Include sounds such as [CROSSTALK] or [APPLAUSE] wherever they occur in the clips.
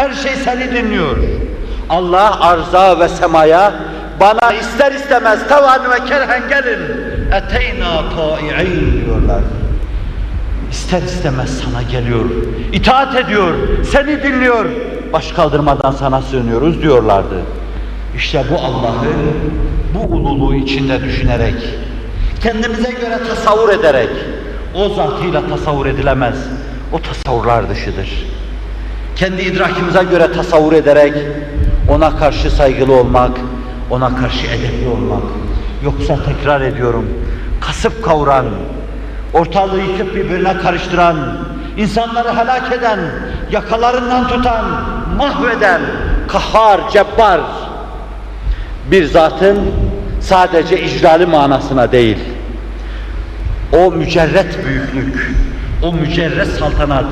Her şey seni dinliyor. Allah arza ve semaya bana ister istemez tavan ve kerhen gelin. Eteyna ta'i'in diyorlar. İster istemez sana geliyor, itaat ediyor, seni dinliyor, baş kaldırmadan sana sığınıyoruz diyorlardı. İşte bu Allah'ı bu ululuğu içinde düşünerek, kendimize göre tasavvur ederek, o zatıyla tasavvur edilemez, o tasavvurlar dışıdır. Kendi idrakimize göre tasavvur ederek, ona karşı saygılı olmak, ona karşı edepli olmak, yoksa tekrar ediyorum, kasıp kavuran, ortalığı yıkıp birbirine karıştıran, insanları helak eden, yakalarından tutan, mahveden, kahhar, cebbar bir zatın sadece icrali manasına değil, o mücerret büyüklük, o mücerret saltanat,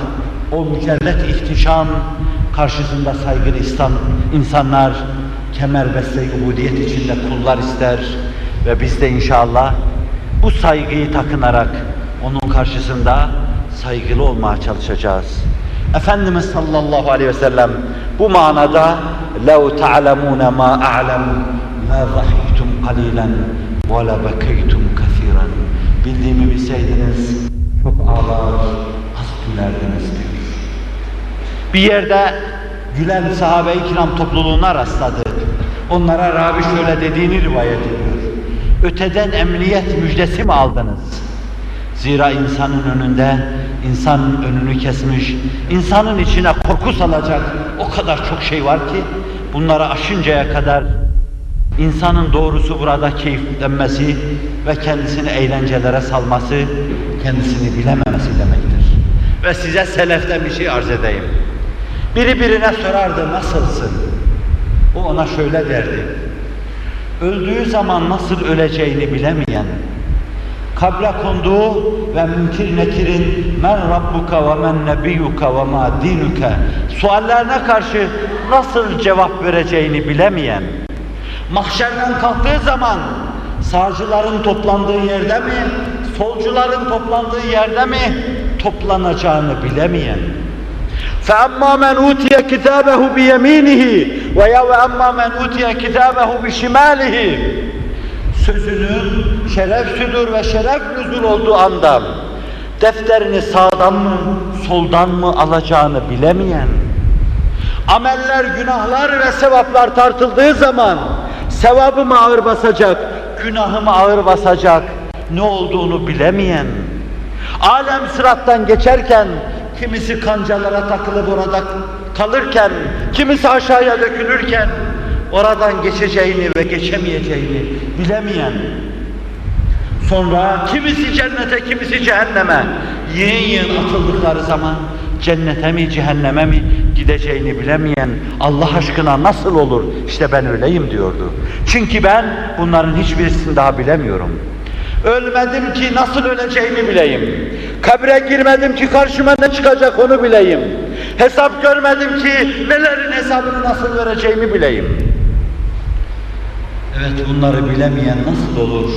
o mücerret ihtişam karşısında saygılı İslam insanlar kemer besle ubudiyet içinde kullar ister ve biz de inşallah bu saygıyı takınarak onun karşısında saygılı olmaya çalışacağız. Efendimiz sallallahu aleyhi ve sellem bu manada لَوْ تَعْلَمُونَ مَا أَعْلَمُ مَا ضَحِكْتُمْ قَلِيلًا وَلَبَكَيْتُمْ كَثِيرًا Bildiğimi bilseydiniz çok ağlar, az gülerdiniz diyor. Bir yerde gülen sahabe-i kiram topluluğuna rastladı. Onlara Rabi şöyle dediğini rivayet ediyor. Öteden emniyet müjdesi mi aldınız? Zira insanın önünde, insanın önünü kesmiş, insanın içine korku salacak o kadar çok şey var ki, bunları aşıncaya kadar insanın doğrusu burada keyiflenmesi ve kendisini eğlencelere salması, kendisini bilememesi demektir. Ve size seleften bir şey arz edeyim. Biri birine sorardı, nasılsın? O ona şöyle derdi, öldüğü zaman nasıl öleceğini bilemeyen, kabre konduğu ve münkir nekirin men rabbuka ve men nebiyyuka ve ma dinuka suallerine karşı nasıl cevap vereceğini bilemeyen, mahşerden kalktığı zaman sağcıların toplandığı yerde mi, solcuların toplandığı yerde mi toplanacağını bilemeyen, فَأَمَّا مَنْ اُوتِيَ كِتَابَهُ بِيَم۪ينِهِ veya وَأَمَّا مَنْ اُوتِيَ كِتَابَهُ بِشِمَالِهِ sözünün şeref südür ve şeref nüzul olduğu anda defterini sağdan mı, soldan mı alacağını bilemeyen, ameller, günahlar ve sevaplar tartıldığı zaman sevabı mı ağır basacak, günahı mı ağır basacak, ne olduğunu bilemeyen, alem sırattan geçerken kimisi kancalara takılıp orada kalırken, kimisi aşağıya dökülürken, oradan geçeceğini ve geçemeyeceğini bilemeyen, sonra kimisi cennete, kimisi cehenneme, yığın yığın atıldıkları zaman cennete mi, cehenneme mi gideceğini bilemeyen Allah aşkına nasıl olur? İşte ben öyleyim diyordu. Çünkü ben bunların hiçbirisini daha bilemiyorum. Ölmedim ki nasıl öleceğimi bileyim. Kabre girmedim ki karşıma ne çıkacak onu bileyim. Hesap görmedim ki nelerin hesabını nasıl vereceğimi bileyim. Evet bunları bilemeyen nasıl olur?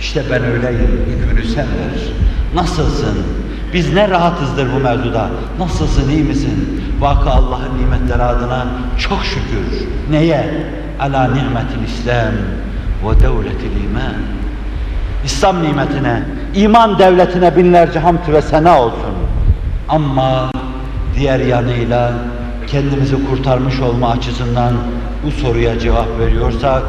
İşte ben öyleyim, yükünü sen ver. Nasılsın? Biz ne rahatızdır bu mevzuda. Nasılsın, iyi misin? Vaka Allah'ın nimetleri adına çok şükür. Neye? Ala nimetil İslam ve devletil iman. İslam nimetine, iman devletine binlerce hamd ve sena olsun. Ama diğer yanıyla kendimizi kurtarmış olma açısından bu soruya cevap veriyorsak,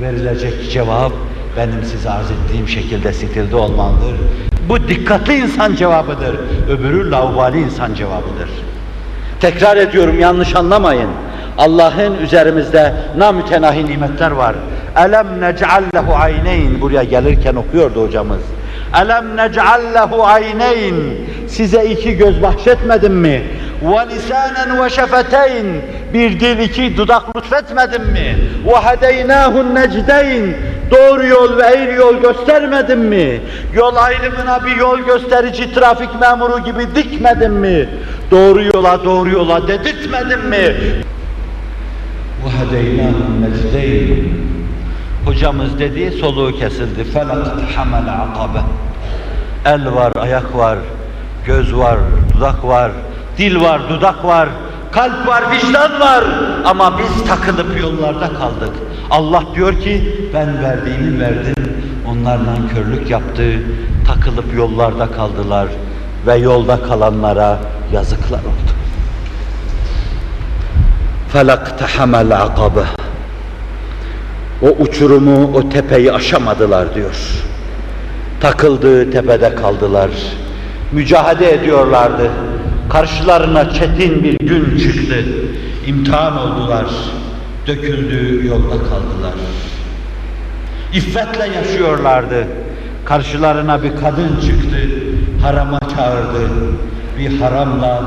verilecek cevap benim size arz ettiğim şekilde stilde olmalıdır. Bu dikkatli insan cevabıdır. Öbürü laubali insan cevabıdır. Tekrar ediyorum yanlış anlamayın. Allah'ın üzerimizde namütenahi nimetler var. Elem nec'allehu ayneyn buraya gelirken okuyordu hocamız. Elem nec'allehu ayneyn size iki göz bahşetmedim mi? Ve lisanen ve şefeteyn bir dil iki dudak lütfetmedim mi? Ve hedeynâhun necdeyn doğru yol ve eğri yol göstermedim mi? Yol ayrımına bir yol gösterici trafik memuru gibi dikmedim mi? Doğru yola doğru yola dedirtmedim mi? وَهَدَيْنَاهُ النَّجْدَيْنِ Hocamız dedi, soluğu kesildi. فَلَقْتْ حَمَلَ عَقَبَ El var, ayak var, göz var, dudak var, dil var, dudak var, kalp var, vicdan var ama biz takılıp yollarda kaldık. Allah diyor ki ben verdiğimi verdim, onlar nankörlük yaptı, takılıp yollarda kaldılar ve yolda kalanlara yazıklar oldu. فَلَقْتَحَمَ الْعَقَبَ o uçurumu, o tepeyi aşamadılar diyor. Takıldığı tepede kaldılar. Mücadele ediyorlardı. Karşılarına çetin bir gün çıktı. İmtihan oldular. Döküldü, yolda kaldılar. İffetle yaşıyorlardı. Karşılarına bir kadın çıktı. Harama çağırdı. Bir haramla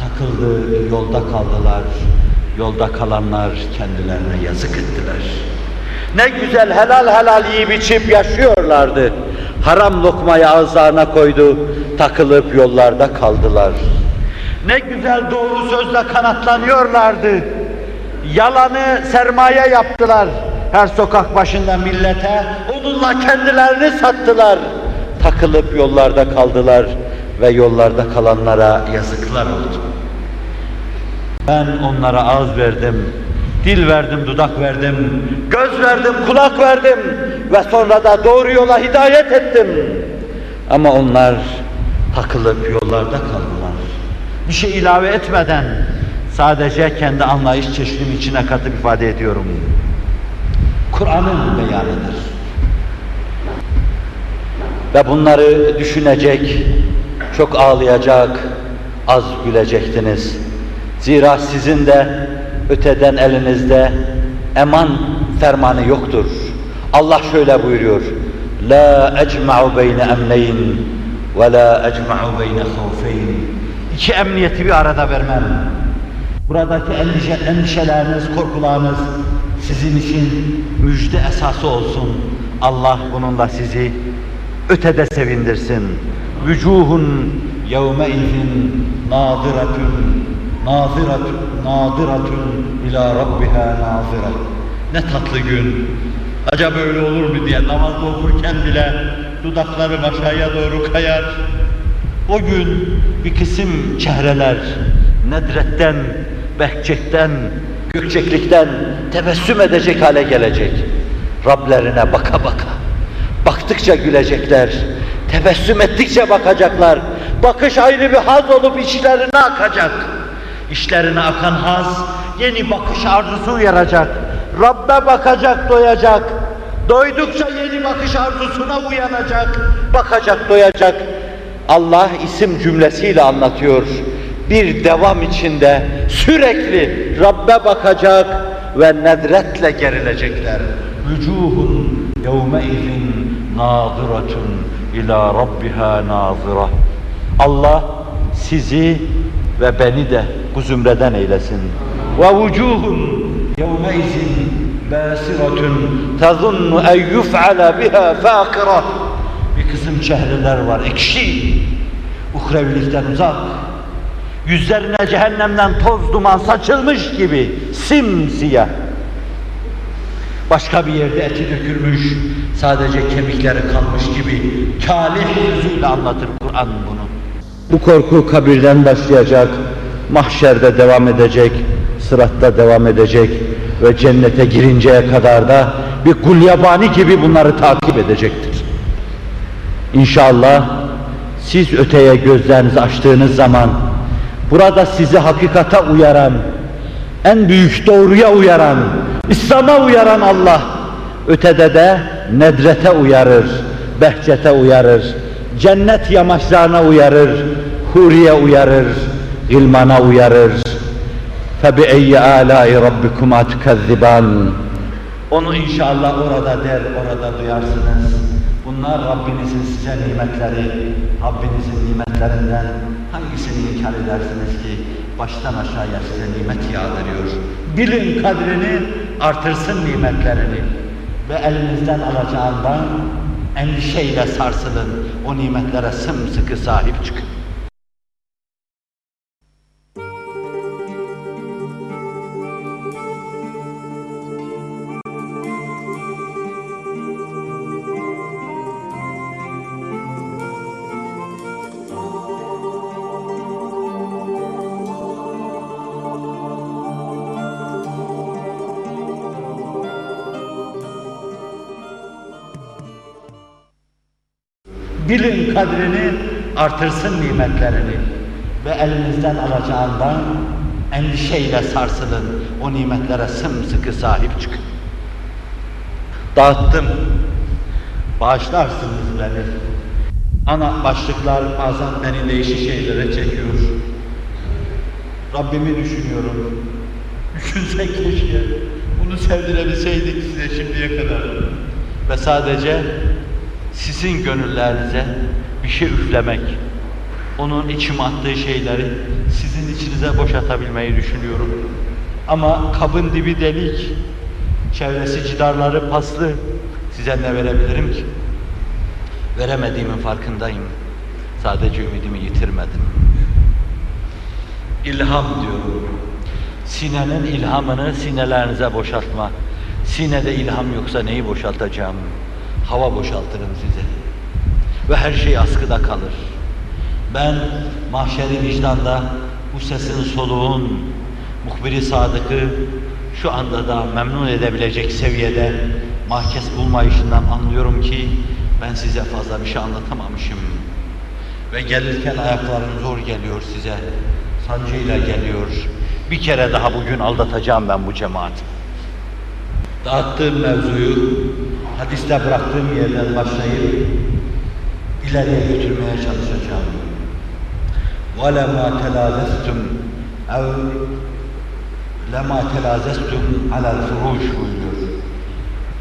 takıldı, yolda kaldılar. Yolda kalanlar kendilerine yazık ettiler. Ne güzel helal helal yiyip içip yaşıyorlardı. Haram lokmayı ağızlarına koydu, takılıp yollarda kaldılar. Ne güzel doğru sözle kanatlanıyorlardı. Yalanı sermaye yaptılar. Her sokak başında millete onunla kendilerini sattılar. Takılıp yollarda kaldılar ve yollarda kalanlara yazıklar oldu. Ben onlara ağız verdim, dil verdim, dudak verdim, göz verdim, kulak verdim ve sonra da doğru yola hidayet ettim. Ama onlar takılıp yollarda kaldılar. Bir şey ilave etmeden sadece kendi anlayış çeşidim içine katıp ifade ediyorum. Kur'an'ın beyanıdır. Ve bunları düşünecek, çok ağlayacak, az gülecektiniz. Zira sizin de öteden elinizde eman fermanı yoktur. Allah şöyle buyuruyor. La ecma'u beyne emneyn ve la ecma'u beyne havfeyn. İki emniyeti bir arada vermem. Buradaki endişe, endişeleriniz, korkularınız sizin için müjde esası olsun. Allah bununla sizi ötede sevindirsin. Vücuhun yevme izin nadiratun naziratun nadiratun ila rabbiha nazira. Ne tatlı gün. Acaba öyle olur mu diye namazda okurken bile dudaklarım aşağıya doğru kayar. O gün bir kısım çehreler nedretten, behçekten, gökçeklikten tebessüm edecek hale gelecek. Rablerine baka baka. Baktıkça gülecekler. Tebessüm ettikçe bakacaklar. Bakış ayrı bir haz olup içlerine akacak. İşlerine akan haz yeni bakış arzusu uyaracak. Rabbe bakacak, doyacak. Doydukça yeni bakış arzusuna uyanacak. Bakacak, doyacak. Allah isim cümlesiyle anlatıyor. Bir devam içinde sürekli Rabbe bakacak ve nedretle gerilecekler. Vücuhun yevme izin nâziratun ila rabbiha nâzira. Allah sizi ve beni de bu zümreden eylesin. Ve vucuhun yevme izin basiratun tazunnu en yuf'ala biha fâkira. Bir kısım çehreler var, ekşi, uhrevilikten uzak. Yüzlerine cehennemden toz duman saçılmış gibi simsiyah. Başka bir yerde eti dökülmüş, sadece kemikleri kalmış gibi kalih yüzüyle anlatır Kur'an bunu. Bu korku kabirden başlayacak, mahşerde devam edecek, sıratta devam edecek ve cennete girinceye kadar da bir gulyabani gibi bunları takip edecektir. İnşallah siz öteye gözlerinizi açtığınız zaman burada sizi hakikate uyaran, en büyük doğruya uyaran, İslam'a uyaran Allah ötede de nedrete uyarır, behçete uyarır, cennet yamaçlarına uyarır, huriye uyarır, ilmana uyarır. فَبِأَيِّ آلَاءِ رَبِّكُمَا تُكَذِّبَانِ Onu inşallah orada der, orada duyarsınız. Bunlar Rabbinizin size nimetleri, Rabbinizin nimetlerinden hangisini inkar edersiniz ki baştan aşağıya size nimet yağdırıyor. Bilin kadrini, artırsın nimetlerini ve elinizden alacağından endişeyle sarsılın. O nimetlere sımsıkı sahip çıkın. Kadrini, artırsın nimetlerini. Ve elinizden alacağından endişeyle sarsılın. O nimetlere sımsıkı sahip çıkın. Dağıttım. Bağışlarsınız beni. Ana başlıklar bazen beni değişik şeylere çekiyor. Rabbimi düşünüyorum. Düşünsek keşke. Bunu sevdirebilseydik size şimdiye kadar. Ve sadece sizin gönüllerinize bir şey üflemek, onun içime attığı şeyleri sizin içinize boşatabilmeyi düşünüyorum. Ama kabın dibi delik, çevresi cidarları paslı. Size ne verebilirim ki? Veremediğimin farkındayım. Sadece ümidimi yitirmedim. İlham diyorum. Sinenin ilhamını sinelerinize boşaltma. Sinede ilham yoksa neyi boşaltacağım? Hava boşaltırım size. Ve her şey askıda kalır. Ben mahşeri vicdanda bu sesin soluğun, muhbiri sadıkı şu anda da memnun edebilecek seviyede mahkes bulmayışından anlıyorum ki ben size fazla bir şey anlatamamışım. Ve gelirken ayaklarım zor geliyor size. Sancıyla geliyor. Bir kere daha bugün aldatacağım ben bu cemaati. Dağıttığım mevzuyu hadiste bıraktığım yerden başlayıp ileriye götürmeye çalışacağım. وَلَمَا تَلَازَسْتُمْ اَوْ لَمَا تَلَازَسْتُمْ عَلَى الْفُرُوشِ buyuruyor.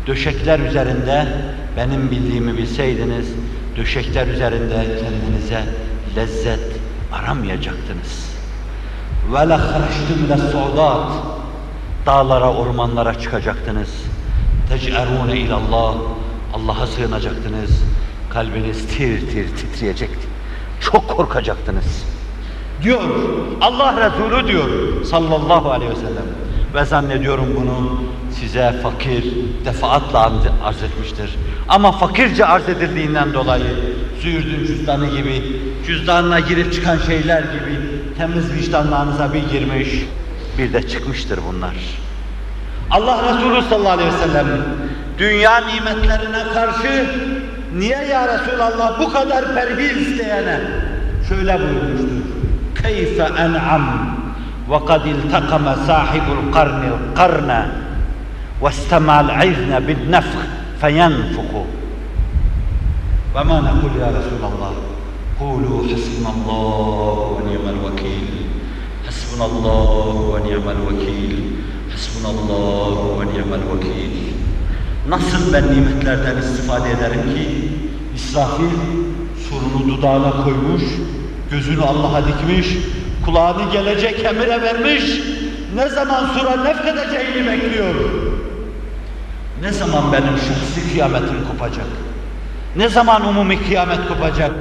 Döşekler üzerinde benim bildiğimi bilseydiniz, döşekler üzerinde kendinize lezzet aramayacaktınız. وَلَا خَرَجْتُمْ لَسُعُدَاتِ Dağlara, ormanlara çıkacaktınız. تَجْأَرُونَ اِلَى اللّٰهِ Allah'a sığınacaktınız. Kalbiniz tir tir titreyecekti. Çok korkacaktınız. Diyor, Allah Resulü diyor sallallahu aleyhi ve sellem. Ve zannediyorum bunu size fakir defaatla arz etmiştir. Ama fakirce arz edildiğinden dolayı züğürdün cüzdanı gibi, cüzdanına girip çıkan şeyler gibi temiz vicdanlarınıza bir girmiş, bir de çıkmıştır bunlar. Allah Resulü sallallahu aleyhi ve sellem dünya nimetlerine karşı niye ya Resulallah bu kadar perhiz isteyene şöyle buyurmuştur. Keyfe en'am ve kad iltakama sahibul karni karna ve istemal izne bin nefh feyenfuku ve ma nekul ya Resulallah kulu hasbunallah ve ni'mel vekil hasbunallah ve ni'mel vekil hasbunallah ve ni'mel vekil Nasıl ben nimetlerden istifade ederim ki? İsrafil surunu dudağına koymuş, gözünü Allah'a dikmiş, kulağını gelecek emire vermiş, ne zaman sura nefkedeceğini bekliyor. Ne zaman benim şahsi kıyametim kopacak? Ne zaman umumi kıyamet kopacak?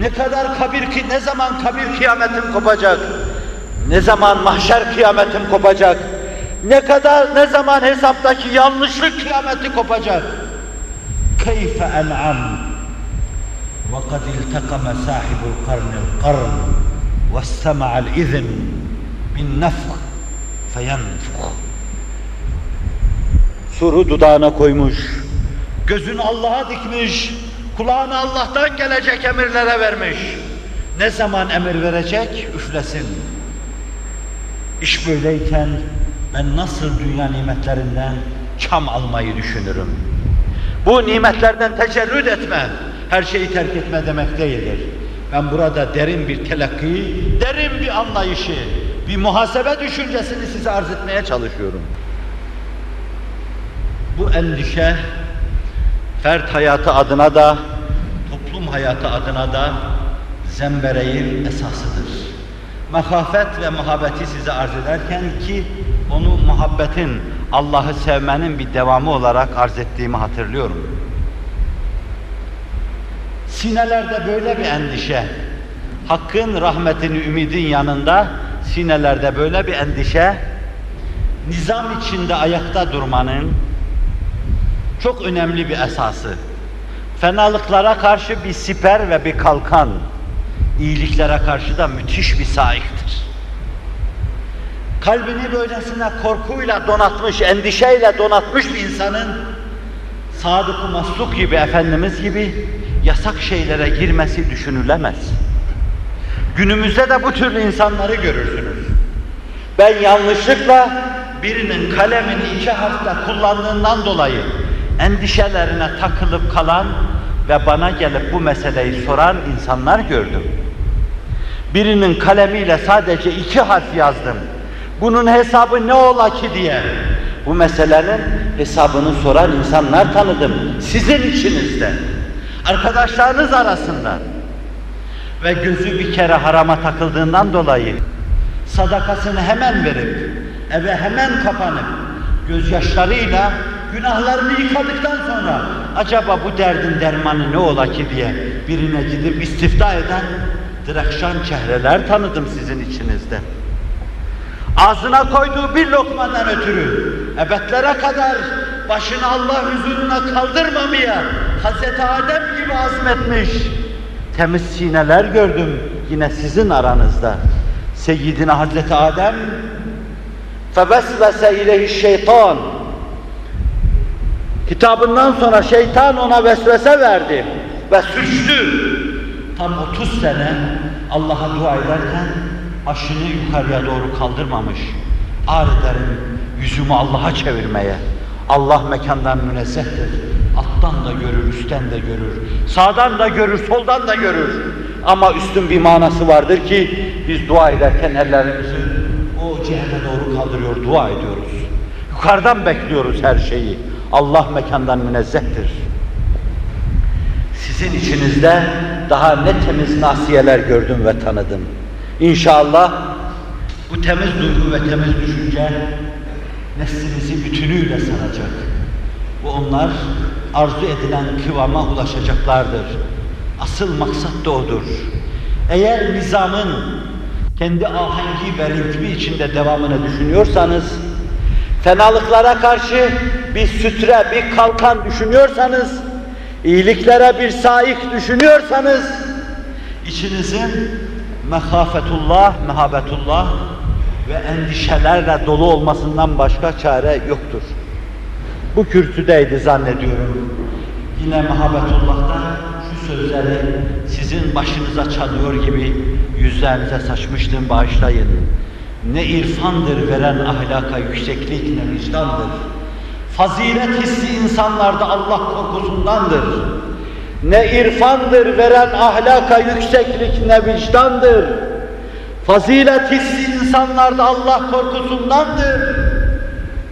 Ne kadar kabir ki ne zaman kabir kıyametim kopacak? Ne zaman mahşer kıyametim kopacak? Ne kadar, ne zaman hesaptaki yanlışlık kıyameti kopacak? Keyfe en'am ve kad iltakama sahibul karnil karn ve istema'al izin bin nefh feyenfuh Suru dudağına koymuş, gözünü Allah'a dikmiş, kulağını Allah'tan gelecek emirlere vermiş. Ne zaman emir verecek? Üflesin. İş böyleyken ben nasıl dünya nimetlerinden çam almayı düşünürüm? Bu nimetlerden tecerrüt etme, her şeyi terk etme demek değildir. Ben burada derin bir telakki, derin bir anlayışı, bir muhasebe düşüncesini size arz etmeye çalışıyorum. Bu endişe, fert hayatı adına da, toplum hayatı adına da zembereğin esasıdır. Mehafet ve muhabbeti size arz ederken ki onu muhabbetin, Allah'ı sevmenin bir devamı olarak arz ettiğimi hatırlıyorum. Sinelerde böyle bir endişe, Hakk'ın rahmetini ümidin yanında sinelerde böyle bir endişe, nizam içinde ayakta durmanın çok önemli bir esası. Fenalıklara karşı bir siper ve bir kalkan, iyiliklere karşı da müthiş bir saiktir kalbini böylesine korkuyla donatmış, endişeyle donatmış bir insanın Sadık-ı Masluk gibi, Efendimiz gibi yasak şeylere girmesi düşünülemez. Günümüzde de bu türlü insanları görürsünüz. Ben yanlışlıkla birinin kalemini iki harfle kullandığından dolayı endişelerine takılıp kalan ve bana gelip bu meseleyi soran insanlar gördüm. Birinin kalemiyle sadece iki harf yazdım. Bunun hesabı ne ola ki diye bu meselenin hesabını soran insanlar tanıdım. Sizin içinizde, arkadaşlarınız arasında ve gözü bir kere harama takıldığından dolayı sadakasını hemen verip eve hemen kapanıp gözyaşlarıyla günahlarını yıkadıktan sonra acaba bu derdin dermanı ne ola ki diye birine gidip istifta eden direkşan çehreler tanıdım sizin içinizde. Ağzına koyduğu bir lokmadan ötürü ebedlere kadar başını Allah huzuruna kaldırmamaya Hazreti Adem gibi azmetmiş temiz sineler gördüm yine sizin aranızda. Seyyidina Hazreti Adem فَوَسْوَسَ اِلَيْهِ şeytan Kitabından sonra şeytan ona vesvese verdi ve suçtu. Tam 30 sene Allah'a dua ederken başını yukarıya doğru kaldırmamış. Ağır ederim yüzümü Allah'a çevirmeye. Allah mekandan münezzehtir. Alttan da görür, üstten de görür. Sağdan da görür, soldan da görür. Ama üstün bir manası vardır ki biz dua ederken ellerimizi o cihete doğru kaldırıyor, dua ediyoruz. Yukarıdan bekliyoruz her şeyi. Allah mekandan münezzehtir. Sizin içinizde daha ne temiz nasiyeler gördüm ve tanıdım. İnşallah bu temiz duygu ve temiz düşünce neslinizi bütünüyle saracak. Bu onlar arzu edilen kıvama ulaşacaklardır. Asıl maksat da odur. Eğer nizamın kendi ahengi ve ritmi içinde devamını düşünüyorsanız, fenalıklara karşı bir sütre, bir kalkan düşünüyorsanız, iyiliklere bir saik düşünüyorsanız, içinizin mehafetullah, mehabetullah ve endişelerle dolu olmasından başka çare yoktur. Bu kürsüdeydi zannediyorum. Yine mehabetullah'ta şu sözleri sizin başınıza çalıyor gibi yüzlerinize saçmıştım bağışlayın. Ne irfandır veren ahlaka yükseklik ne vicdandır. Fazilet hissi insanlarda Allah korkusundandır. Ne irfandır veren ahlaka yükseklik ne vicdandır. Fazilet hissi insanlarda Allah korkusundandır.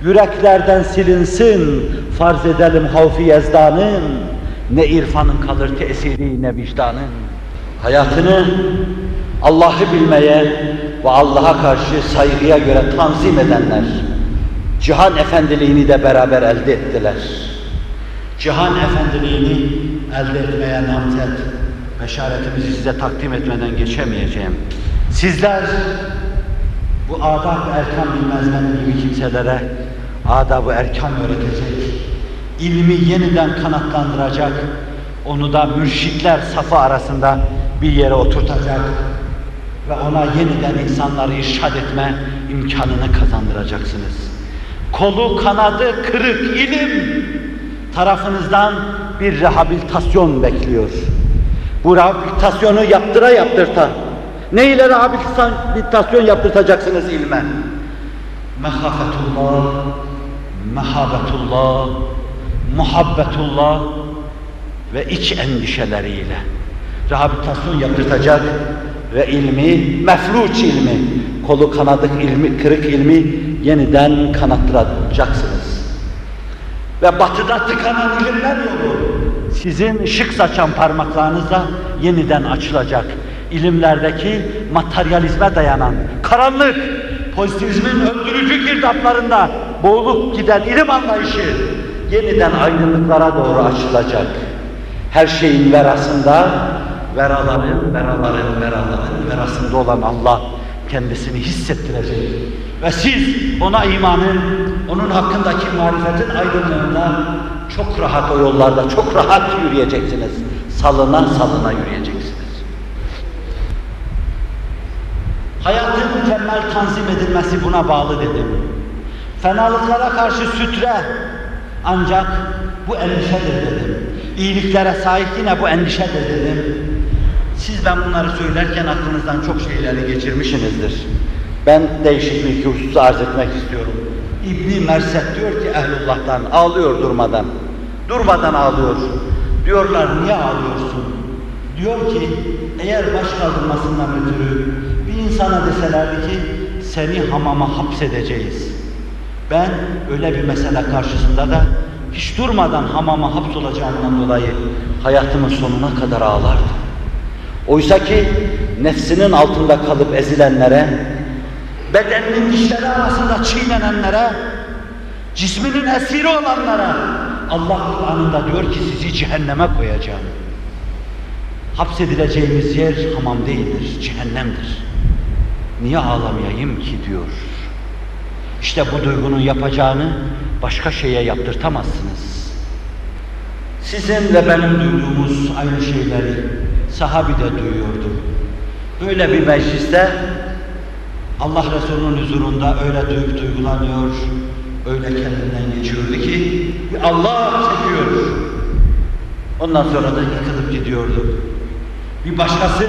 Yüreklerden silinsin, farz edelim havfi yezdanın. Ne irfanın kalır tesiri ne vicdanın. Hayatını Allah'ı bilmeye ve Allah'a karşı saygıya göre tanzim edenler, cihan efendiliğini de beraber elde ettiler. Cihan efendiliğini elde etmeye namzet, beşaretimizi size takdim etmeden geçemeyeceğim. Sizler bu adab erkan bilmez benim gibi kimselere adab-ı erkan öğretecek, ilmi yeniden kanatlandıracak, onu da mürşitler safı arasında bir yere oturtacak ve ona yeniden insanları irşad etme imkanını kazandıracaksınız. Kolu kanadı kırık ilim tarafınızdan bir rehabilitasyon bekliyor. Bu rehabilitasyonu yaptıra yaptırta. Ne ile rehabilitasyon yaptırtacaksınız ilme? Mehafetullah, mehabetullah, muhabbetullah ve iç endişeleriyle rehabilitasyon yaptırtacak ve ilmi, mefluç ilmi, kolu kanadık ilmi, kırık ilmi yeniden kanattıracaksınız. Ve batıda tıkanan ilimler yolu sizin şık saçan parmaklarınızla yeniden açılacak. İlimlerdeki materyalizme dayanan karanlık, pozitivizmin öldürücü girdaplarında boğulup giden ilim anlayışı yeniden aydınlıklara doğru açılacak. Her şeyin verasında, veraların, veraların, veraların verasında olan Allah kendisini hissettirecek. Ve siz ona imanın, onun hakkındaki marifetin aydınlığında çok rahat o yollarda, çok rahat yürüyeceksiniz. Salına salına yürüyeceksiniz. Hayatın mükemmel tanzim edilmesi buna bağlı dedim. Fenalıklara karşı sütre ancak Bu endişedir dedim. İyiliklere sahip yine bu endişedir dedim. Siz ben bunları söylerken aklınızdan çok şeyleri geçirmişsinizdir. Ben değişik bir iki hususu arz etmek istiyorum. İbni Merset diyor ki ehlullah'tan ağlıyor durmadan. Durmadan ağlıyor. Diyorlar niye ağlıyorsun? Diyor ki eğer baş kaldırmasından ötürü bir insana deselerdi ki seni hamama hapsedeceğiz. Ben öyle bir mesele karşısında da hiç durmadan hamama hapsolacağımdan dolayı hayatımın sonuna kadar ağlardım. Oysa ki nefsinin altında kalıp ezilenlere, bedeninin dişleri arasında çiğnenenlere, cisminin esiri olanlara Allah Kur'an'ında diyor ki sizi cehenneme koyacağım. Hapsedileceğimiz yer hamam değildir, cehennemdir. Niye ağlamayayım ki diyor. İşte bu duygunun yapacağını başka şeye yaptırtamazsınız. Sizin ve benim duyduğumuz aynı şeyleri sahabi de duyuyordu. Böyle bir mecliste Allah Resulü'nün huzurunda öyle duyup duygulanıyor, öyle kendinden geçiyordu ki Allah çekiyor. Ondan sonra da yıkılıp gidiyordu. Bir başkası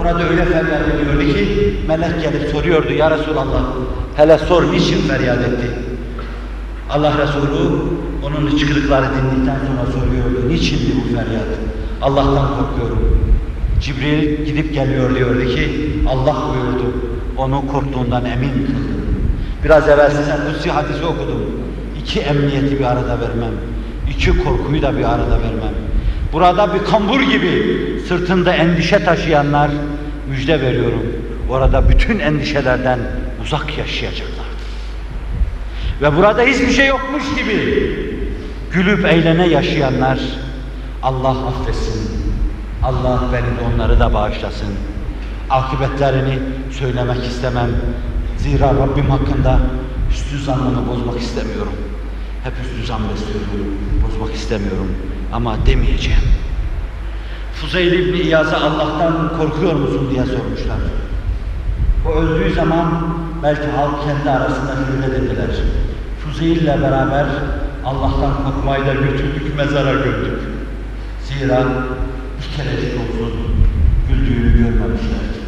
orada öyle feryat ediyordu ki melek gelip soruyordu ya Resulallah hele sor niçin feryat etti? Allah Resulü onun hıçkırıkları dinledikten sonra soruyordu niçindi bu feryat? Allah'tan korkuyorum. Cibril gidip geliyor diyordu ki Allah buyurdu onu korktuğundan emin kıldım. Biraz evvel size kutsi hadisi okudum. İki emniyeti bir arada vermem. iki korkuyu da bir arada vermem. Burada bir kambur gibi sırtında endişe taşıyanlar müjde veriyorum. Orada bütün endişelerden uzak yaşayacaklardır. Ve burada hiçbir şey yokmuş gibi gülüp eğlene yaşayanlar Allah affetsin. Allah beni onları da bağışlasın. Akıbetlerini söylemek istemem. Zira Rabbim hakkında üstü zannımı bozmak istemiyorum. Hep üstü zan besliyorum, bozmak istemiyorum ama demeyeceğim. Fuzeyl İbni İyaz'a Allah'tan korkuyor musun diye sormuşlar. O öldüğü zaman belki halk kendi arasında şöyle dediler. Fuzeyl ile beraber Allah'tan korkmayı da götürdük, mezara gömdük. Zira bir kerecik olsun güldüğünü görmemişlerdi.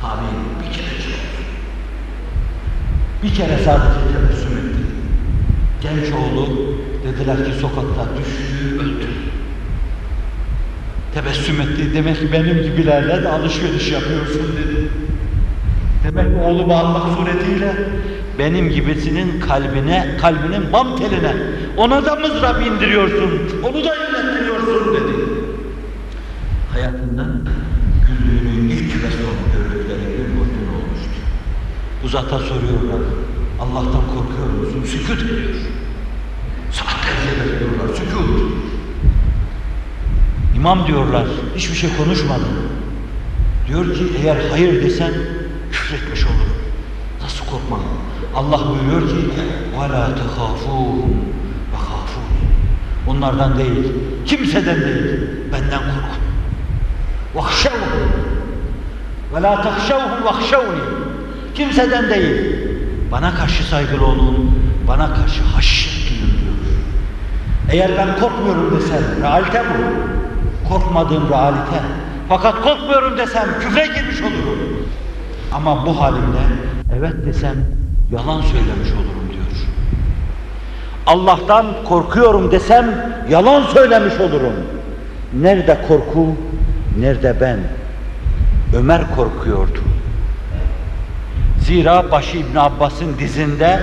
Tabi bir kerecik olsun. Bir kere sadece tebessüm etti. Genç oğlu dediler ki sokakta düştü, öldü. Tebessüm etti. Demek ki benim gibilerle de alışveriş yapıyorsun dedi. Demek ki oğlumu almak suretiyle benim gibisinin kalbine, kalbinin bam teline ona da mızrap indiriyorsun, onu da inlettiriyorsun dedi. Hayatından güldüğünün ilk ve son gördükleri gün o gün olmuştu. Bu zata soruyorlar, Allah'tan korkuyor musun? Sükut ediyor. Saatlerce bekliyorlar, sükut. İmam diyorlar, hiçbir şey konuşmadı. Diyor ki eğer hayır desen küfretmiş olur. Nasıl korkma? Allah buyuruyor ki وَلَا تَخَافُونَ وَخَافُونَ Onlardan değil, kimseden değil, benden korkun. وَخْشَوْهُ وَلَا تَخْشَوْهُمْ وَخْشَوْنِ Kimseden değil, bana karşı saygılı olun, bana karşı haşyet duyun diyor. Eğer ben korkmuyorum desem, realite bu. Korkmadığım realite. Fakat korkmuyorum desem küfre girmiş olurum. Ama bu halimde evet desem yalan söylemiş olurum diyor. Allah'tan korkuyorum desem yalan söylemiş olurum. Nerede korku, nerede ben? Ömer korkuyordu. Zira başı İbn Abbas'ın dizinde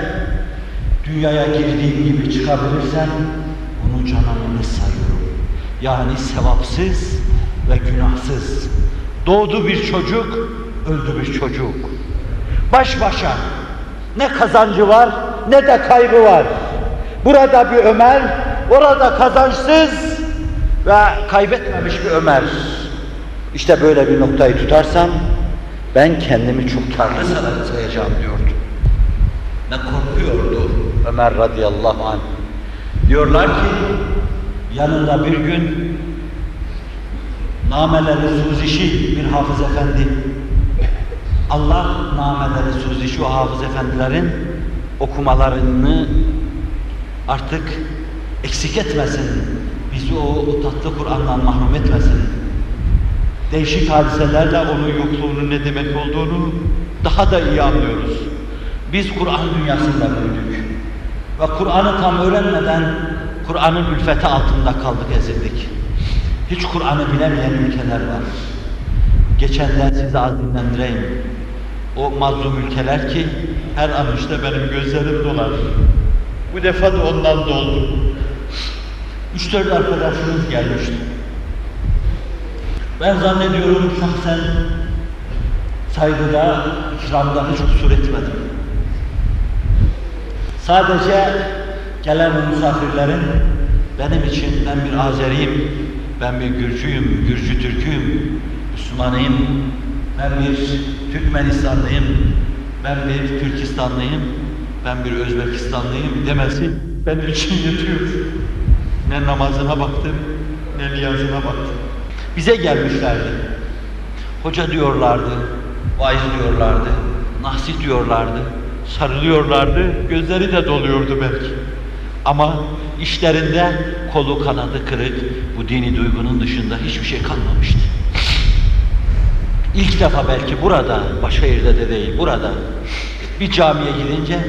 dünyaya girdiğin gibi çıkabilirsen onun cananını sayıyorum. Yani sevapsız ve günahsız. Doğdu bir çocuk, öldü bir çocuk. Baş başa ne kazancı var ne de kaybı var. Burada bir Ömer, orada kazançsız ve kaybetmemiş bir Ömer. İşte böyle bir noktayı tutarsam ben kendimi çok karlı sayacağım diyordu. Ne korkuyordu Ömer radıyallahu anh. Diyorlar ki yanında bir gün nameleri suzişi bir hafız efendi Allah nameleri suzişi o hafız efendilerin okumalarını artık eksik etmesin. Bizi o, o tatlı Kur'an'dan mahrum etmesin. Değişik hadiselerle onun yokluğunun ne demek olduğunu daha da iyi anlıyoruz. Biz Kur'an dünyasında büyüdük. Ve Kur'an'ı tam öğrenmeden Kur'an'ın ülfeti altında kaldık, ezildik. Hiç Kur'an'ı bilemeyen ülkeler var. Geçenden size az dinlendireyim. O mazlum ülkeler ki her an işte benim gözlerim dolar. Bu defa da ondan doldu. Üç dört arkadaşımız gelmişti. Ben zannediyorum şahsen saygıda, ikramda hiç kusur etmedim. Sadece gelen misafirlerin benim için ben bir Azeriyim, ben bir Gürcüyüm, Gürcü Türküyüm, Müslümanıyım, ben bir Türkmenistanlıyım, ben bir Türkistanlıyım, ben bir Özbekistanlıyım demesi benim için yetiyor. Ne namazına baktım, ne niyazına baktım. Bize gelmişlerdi. Hoca diyorlardı, vaiz diyorlardı, nahsi diyorlardı, sarılıyorlardı, gözleri de doluyordu belki. Ama işlerinde kolu kanadı kırık, bu dini duygunun dışında hiçbir şey kalmamıştı. İlk defa belki burada, başka yerde de değil, burada bir camiye gidince,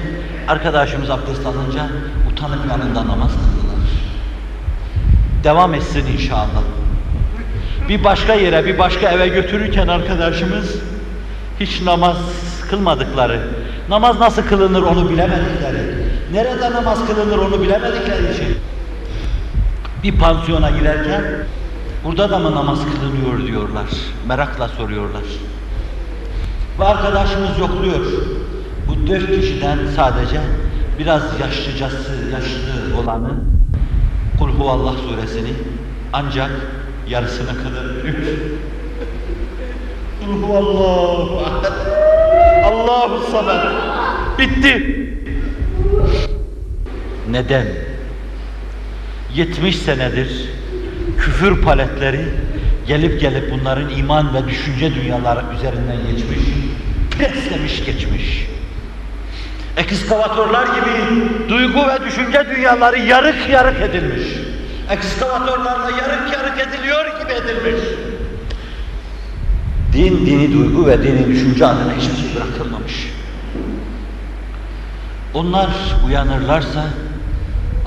arkadaşımız abdest alınca utanıp yanında namaz kıldılar. Devam etsin inşallah. Bir başka yere, bir başka eve götürürken arkadaşımız hiç namaz kılmadıkları, namaz nasıl kılınır onu bilemedikleri, nerede namaz kılınır onu bilemedikleri için bir pansiyona giderken burada da mı namaz kılınıyor diyorlar, merakla soruyorlar. Ve arkadaşımız yokluyor. Bu dört kişiden sadece biraz yaşlıcası, yaşlı olanı Kul Huvallah suresini ancak yarısını kılır. Kul Huvallahu ahad. Allahu samed. Bitti. Neden? 70 senedir küfür paletleri gelip gelip bunların iman ve düşünce dünyaları üzerinden geçmiş, preslemiş geçmiş. Ekskavatörler gibi duygu ve düşünce dünyaları yarık yarık edilmiş. Ekskavatörlerle yarık yarık ediliyor gibi edilmiş. Din, dini duygu ve dini düşünce adına hiçbir şey bırakılmamış. Onlar uyanırlarsa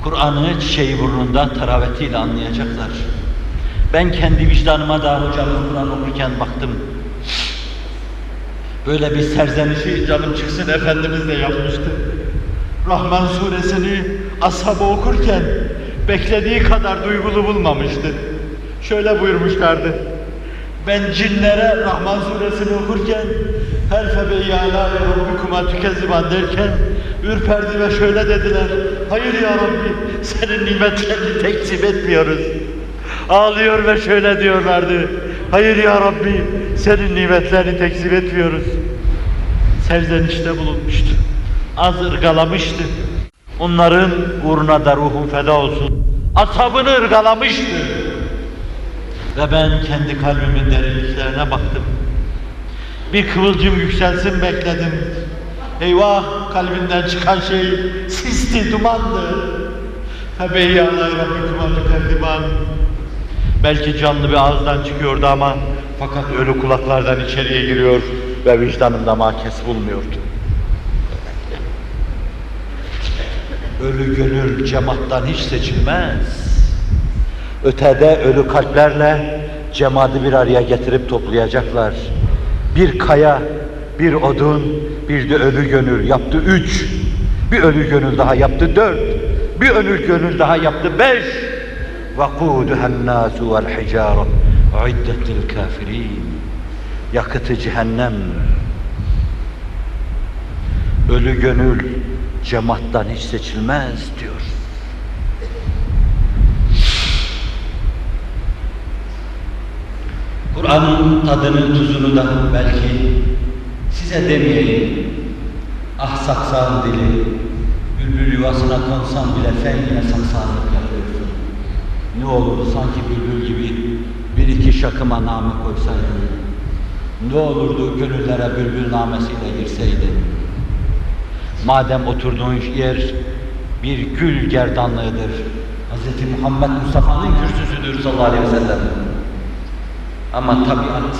Kur'an'ı çiçeği burnunda taravetiyle anlayacaklar. Ben kendi vicdanıma da hocamın Kur'an okurken baktım. Böyle bir serzenişi canım çıksın Efendimiz de yapmıştı. Rahman suresini ashabı okurken beklediği kadar duygulu bulmamıştı. Şöyle buyurmuşlardı. Ben cinlere Rahman suresini okurken her febeyyâlâ ve rabbikuma tükezziban derken ürperdi ve şöyle dediler. Hayır ya Rabbi senin nimetlerini tekzip etmiyoruz. Ağlıyor ve şöyle diyorlardı. Hayır ya Rabbi senin nimetlerini tekzip etmiyoruz. Serzenişte bulunmuştu. Az ırgalamıştı. Onların uğruna da ruhum feda olsun. Asabını ırgalamıştı. Ve ben kendi kalbimin derinliklerine baktım. Bir kıvılcım yükselsin bekledim. Eyvah kalbinden çıkan şey sisti, dumandı. Febeyyâlâ rabbikuma tükezziban. Belki canlı bir ağızdan çıkıyordu ama fakat ölü kulaklardan içeriye giriyor ve vicdanımda makes bulmuyordu. Ölü gönül cemaattan hiç seçilmez. Ötede ölü kalplerle cemaati bir araya getirip toplayacaklar. Bir kaya, bir odun, bir de ölü gönül yaptı üç. Bir ölü gönül daha yaptı dört. Bir ölü gönül daha yaptı beş. وَقُودُهَا النَّاسُ وَالْحِجَارَةُ اُعِدَّتْ لِلْكَافِرِينَ Yakıtı cehennem. Ölü gönül cemaattan hiç seçilmez diyor. Kur'an'ın tadını, tuzunu da belki size demeyeyim. Ah saksağın dili, bülbül yuvasına konsam bile sen yine saksağınlık yapıyorsun. Ne olurdu sanki bülbül gibi bir iki şakıma namı koysaydın. Ne olurdu gönüllere bülbül namesiyle girseydin. Madem oturduğun yer bir gül gerdanlığıdır, Hz. Muhammed Mustafa'nın kürsüsüdür sallallahu aleyhi ve sellem. Ama tabiat,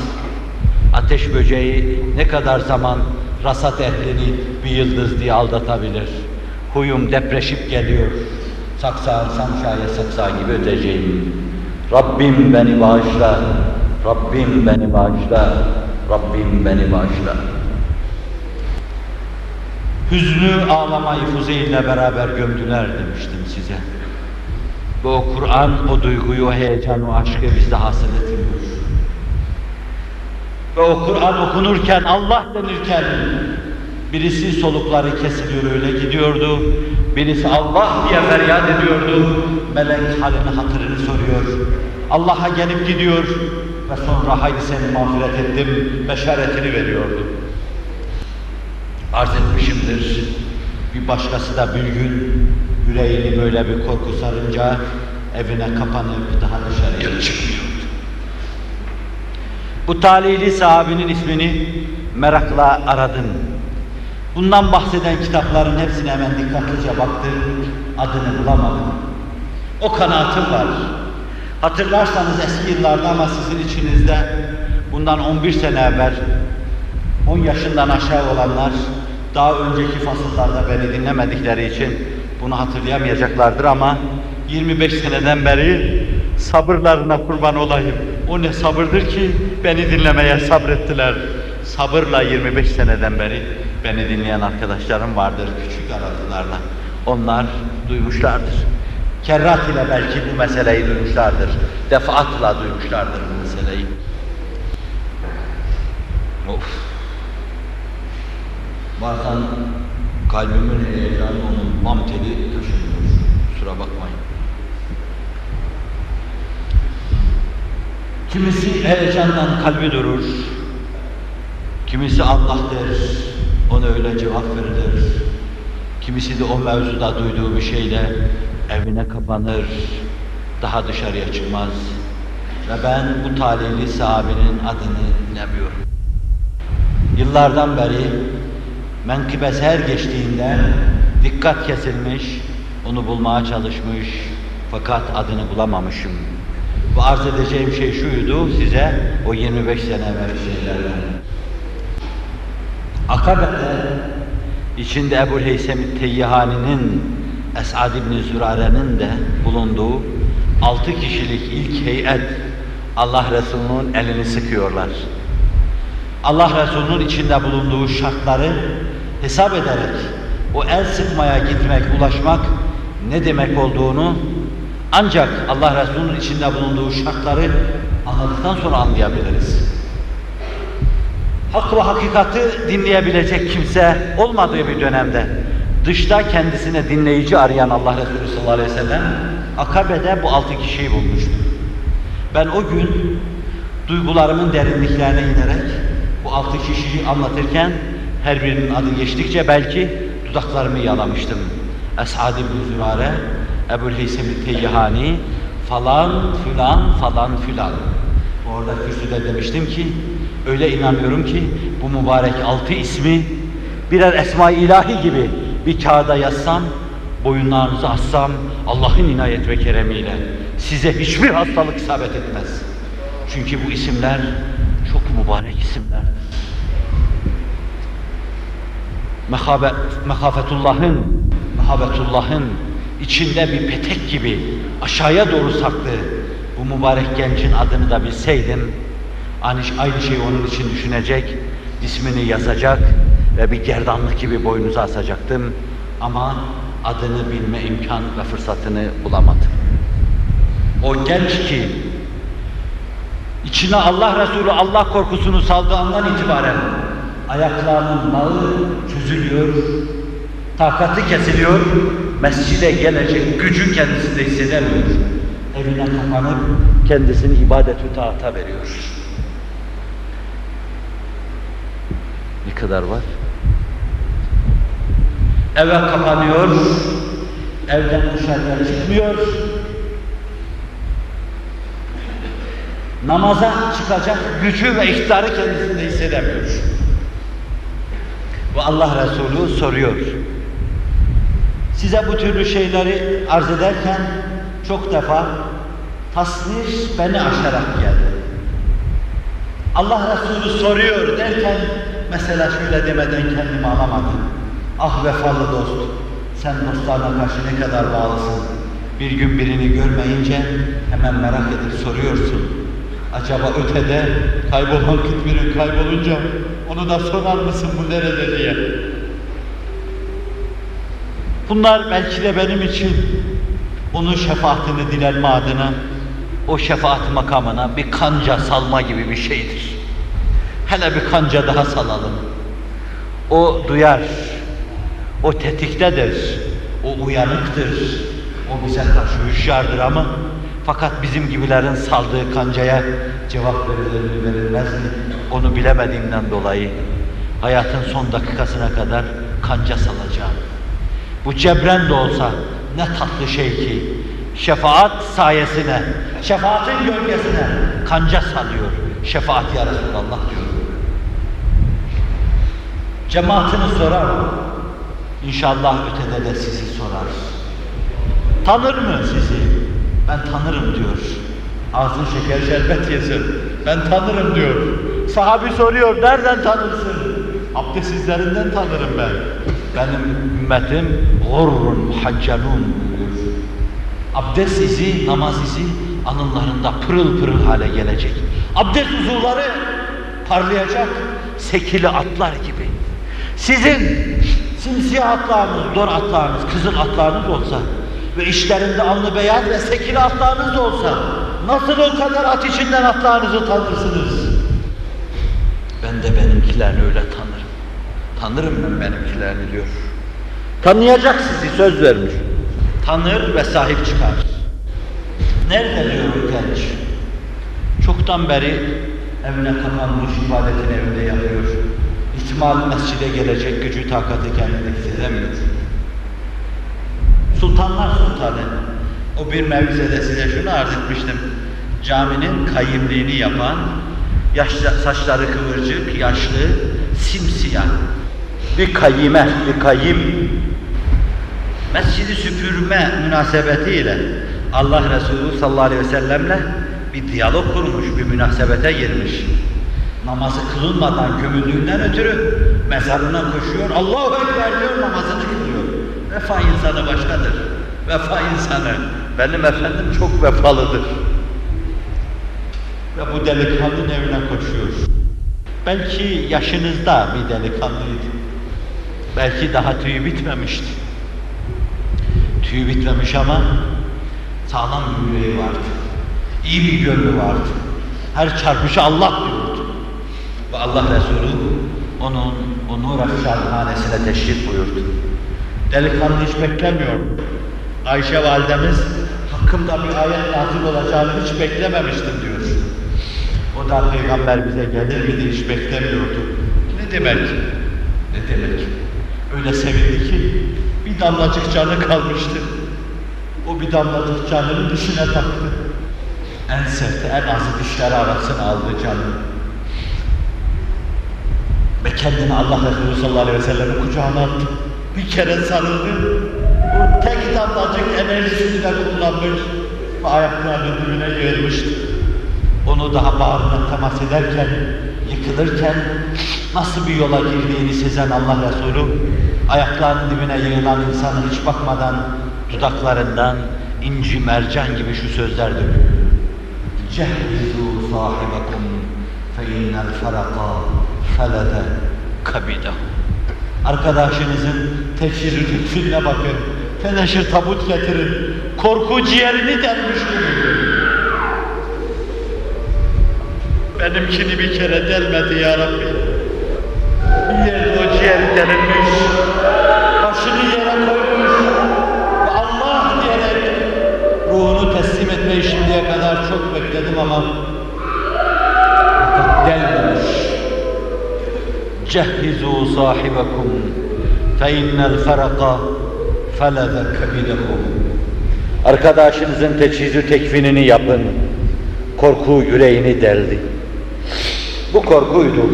ateş böceği ne kadar zaman rasat ehlini bir yıldız diye aldatabilir. Huyum depreşip geliyor. Saksansam şayet saksa gibi öteceğim. Rabbim beni bağışla, Rabbim beni bağışla, Rabbim beni bağışla. Hüznü ağlamayı Fuzeyil'le beraber gömdüler demiştim size. Ve o Kur'an o duyguyu, o heyecanı, o aşkı bizde hasıl etmiyor. Ve o Kur'an okunurken, Allah denirken birisi solukları kesiliyor öyle gidiyordu. Birisi Allah diye feryat ediyordu. Melek halini hatırını soruyor. Allah'a gelip gidiyor ve sonra haydi seni mağfiret ettim beşaretini veriyordu. Arz etmişimdir. Bir başkası da bir gün yüreğini böyle bir korku sarınca evine kapanıp daha dışarıya çıkmıyordu. Bu talihli sahabinin ismini merakla aradım. Bundan bahseden kitapların hepsine hemen dikkatlice baktım, adını bulamadım. O kanaatim var. Hatırlarsanız eski yıllarda ama sizin içinizde bundan 11 sene evvel 10 yaşından aşağı olanlar daha önceki fasıllarda beni dinlemedikleri için bunu hatırlayamayacaklardır ama 25 seneden beri sabırlarına kurban olayım. O ne sabırdır ki beni dinlemeye sabrettiler. Sabırla 25 seneden beri beni dinleyen arkadaşlarım vardır küçük aralıklarla. Onlar duymuşlardır. Kerrat ile belki bu meseleyi duymuşlardır. Defaatla duymuşlardır bu meseleyi. Of. Bazen kalbimin heyecanı onun bam teli taşınıyor. Kusura bakmayın. Kimisi heyecandan kalbi durur. Kimisi Allah der, ona öyle cevap verilir. Kimisi de o mevzuda duyduğu bir şeyle evine kapanır, daha dışarıya çıkmaz. Ve ben bu talihli sahabenin adını bilemiyorum. Yıllardan beri menkıbesi her geçtiğinde dikkat kesilmiş, onu bulmaya çalışmış fakat adını bulamamışım. Ve arz edeceğim şey şuydu size o 25 sene evvel şeylerden. Akabe'de içinde Ebu Heysem Teyyihani'nin Esad İbni Zürare'nin de bulunduğu altı kişilik ilk heyet Allah Resulü'nün elini sıkıyorlar. Allah Resulü'nün içinde bulunduğu şartları hesap ederek o el sıkmaya gitmek, ulaşmak ne demek olduğunu ancak Allah Resulü'nün içinde bulunduğu şartları anladıktan sonra anlayabiliriz. Hak ve hakikati dinleyebilecek kimse olmadığı bir dönemde dışta kendisine dinleyici arayan Allah Resulü sallallahu aleyhi ve sellem Akabe'de bu altı kişiyi bulmuştu. Ben o gün duygularımın derinliklerine inerek altı kişiyi anlatırken her birinin adı geçtikçe belki dudaklarımı yalamıştım. Esad ibn Zürare, Ebu'l Heysem Teyyihani falan filan falan filan. Orada kürsüde demiştim ki öyle inanıyorum ki bu mübarek altı ismi birer esma-i ilahi gibi bir kağıda yazsam, boyunlarınızı assam Allah'ın inayet ve keremiyle size hiçbir hastalık isabet etmez. Çünkü bu isimler çok mübarek isimler. Mehabet, mehafetullahın, mehabetullahın içinde bir petek gibi aşağıya doğru saklı bu mübarek gencin adını da bilseydim, aynı şeyi onun için düşünecek, ismini yazacak ve bir gerdanlık gibi boynuza asacaktım. Ama adını bilme imkan ve fırsatını bulamadım. O genç ki içine Allah Resulü Allah korkusunu saldığı andan itibaren ayaklarının bağı çözülüyor, takatı kesiliyor, mescide gelecek gücü kendisinde hissedemiyor. Evine kapanıp kendisini ibadet-ü taata veriyor. Ne kadar var? Eve kapanıyor, evden dışarıya çıkmıyor, namaza çıkacak gücü ve iktidarı kendisinde hissedemiyor. Ve Allah Resulü soruyor. Size bu türlü şeyleri arz ederken çok defa tasnif beni aşarak geldi. Allah Resulü soruyor derken mesela şöyle demeden kendimi alamadım. Ah vefalı dost, sen dostlarına karşı ne kadar bağlısın. Bir gün birini görmeyince hemen merak edip soruyorsun. Acaba ötede kaybolan kıtmirin kaybolunca onu da sorar mısın bu nerede diye. Bunlar belki de benim için onun şefaatini dilenme adına o şefaat makamına bir kanca salma gibi bir şeydir. Hele bir kanca daha salalım. O duyar, o tetiktedir, o uyanıktır, o bize karşı hüşyardır ama fakat bizim gibilerin saldığı kancaya cevap verilir mi verilmez mi onu bilemediğimden dolayı hayatın son dakikasına kadar kanca salacağım. Bu cebren de olsa ne tatlı şey ki şefaat sayesine, şefaatin gölgesine kanca salıyor. Şefaat ya Resulallah diyor. Cemaatini sorar. İnşallah ötede de sizi sorar. Tanır mı sizi? Ben tanırım diyor. Ağzın şeker şerbet yesin. Ben tanırım diyor. Sahabi soruyor, nereden tanırsın? Abdestsizlerinden tanırım ben. Benim ümmetim gurrun muhaccalun diyor. Abdest izi, namaz izi anınlarında pırıl pırıl hale gelecek. Abdest uzuvları parlayacak sekili atlar gibi. Sizin simsiyah atlarınız, dor atlarınız, kızıl atlarınız olsa ve işlerinde alnı beyaz ve sekili atlarınız olsa nasıl o kadar at içinden atlarınızı tanırsınız? Ben de benimkilerini öyle tanırım. Tanırım ben benimkilerini diyor. Tanıyacak sizi söz vermiş. Tanır ve sahip çıkar. Nerede diyor o genç? Çoktan beri evine kapanmış ibadetini evinde yapıyor. İhtimal mescide gelecek gücü takatı kendine hissedemiyor. Sultanlar Sultanı. O bir mevzede size şunu arz etmiştim. Caminin kayyimliğini yapan, yaşlı, saçları kıvırcık, yaşlı, simsiyah. Bir kayyime, bir kayyim. Mescidi süpürme münasebetiyle Allah Resulü sallallahu aleyhi ve sellemle bir diyalog kurmuş, bir münasebete girmiş. Namazı kılınmadan gömüldüğünden ötürü mezarına koşuyor, Allahu Ekber diyor, namazını kılıyor. Vefa insanı başkadır. Vefa insanı. Benim efendim çok vefalıdır. Ve bu delikanlının evine koşuyor. Belki yaşınızda bir delikanlıydı. Belki daha tüyü bitmemişti. Tüyü bitmemiş ama sağlam bir yüreği vardı. İyi bir gönlü vardı. Her çarpışı Allah diyordu. Ve Allah Resulü onun o nur hanesine teşrif buyurdu. Delikanlı hiç beklemiyor. Ayşe validemiz hakkımda bir ayet nazil olacağını hiç beklememiştim diyor. O da peygamber bize gelir miydi hiç beklemiyordu. Ne demek? Ne demek? Öyle sevindi ki bir damlacık canı kalmıştı. O bir damlacık canını dişine taktı. En serti, en azı dişleri arasına aldı canını. Ve kendini Allah Resulü sallallahu aleyhi ve sellem'in kucağına attı. Bir kere sarıldı. Bu tek damlacık enerjisini de kullanmış. Ve ayaklarının dibine yığılmıştı. Onu daha bağrına temas ederken, yıkılırken nasıl bir yola girdiğini sezen Allah Resulü ayaklarının dibine yığılan insana hiç bakmadan dudaklarından inci mercan gibi şu sözler döküyor. Cehhizu sahibakum fe innel faraka felede kabidahu. Arkadaşınızın teşhir lütfüne bakın. Teneşir tabut getirin. Korku ciğerini delmiş gibi. Benimkini bir kere delmedi ya Rabbi. Bir yerde o ciğeri delinmiş. Başını yere koymuş. Ve Allah diyerek ruhunu teslim etmeyi şimdiye kadar çok bekledim ama delmemiş. Sahibakum fe innel feraka felede kebidekum. Arkadaşınızın teçhizi tekfinini yapın. Korku yüreğini deldi. Bu korkuydu,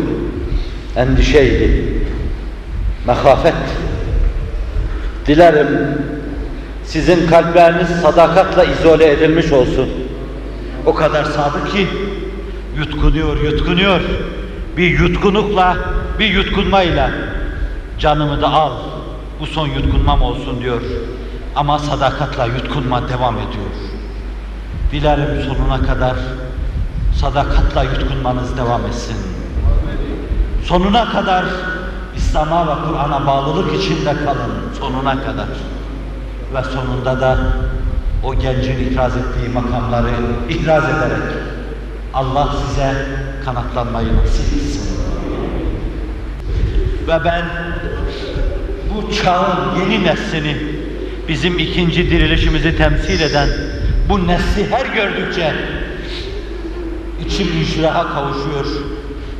endişeydi, mehafet. Dilerim Sizin kalpleriniz sadakatla izole edilmiş olsun. O kadar sadık ki yutkunuyor, yutkunuyor. Bir yutkunukla, bir yutkunmayla canımı da al, bu son yutkunmam olsun diyor. Ama sadakatla yutkunma devam ediyor. Dilerim sonuna kadar sadakatla yutkunmanız devam etsin. Sonuna kadar İslam'a ve Kur'an'a bağlılık içinde kalın, sonuna kadar. Ve sonunda da o gencin ikraz ettiği makamları ihraz ederek Allah size kanatlanmayı nasip etsin. Ve ben bu çağın yeni neslini, bizim ikinci dirilişimizi temsil eden bu nesli her gördükçe içim inşiraha kavuşuyor.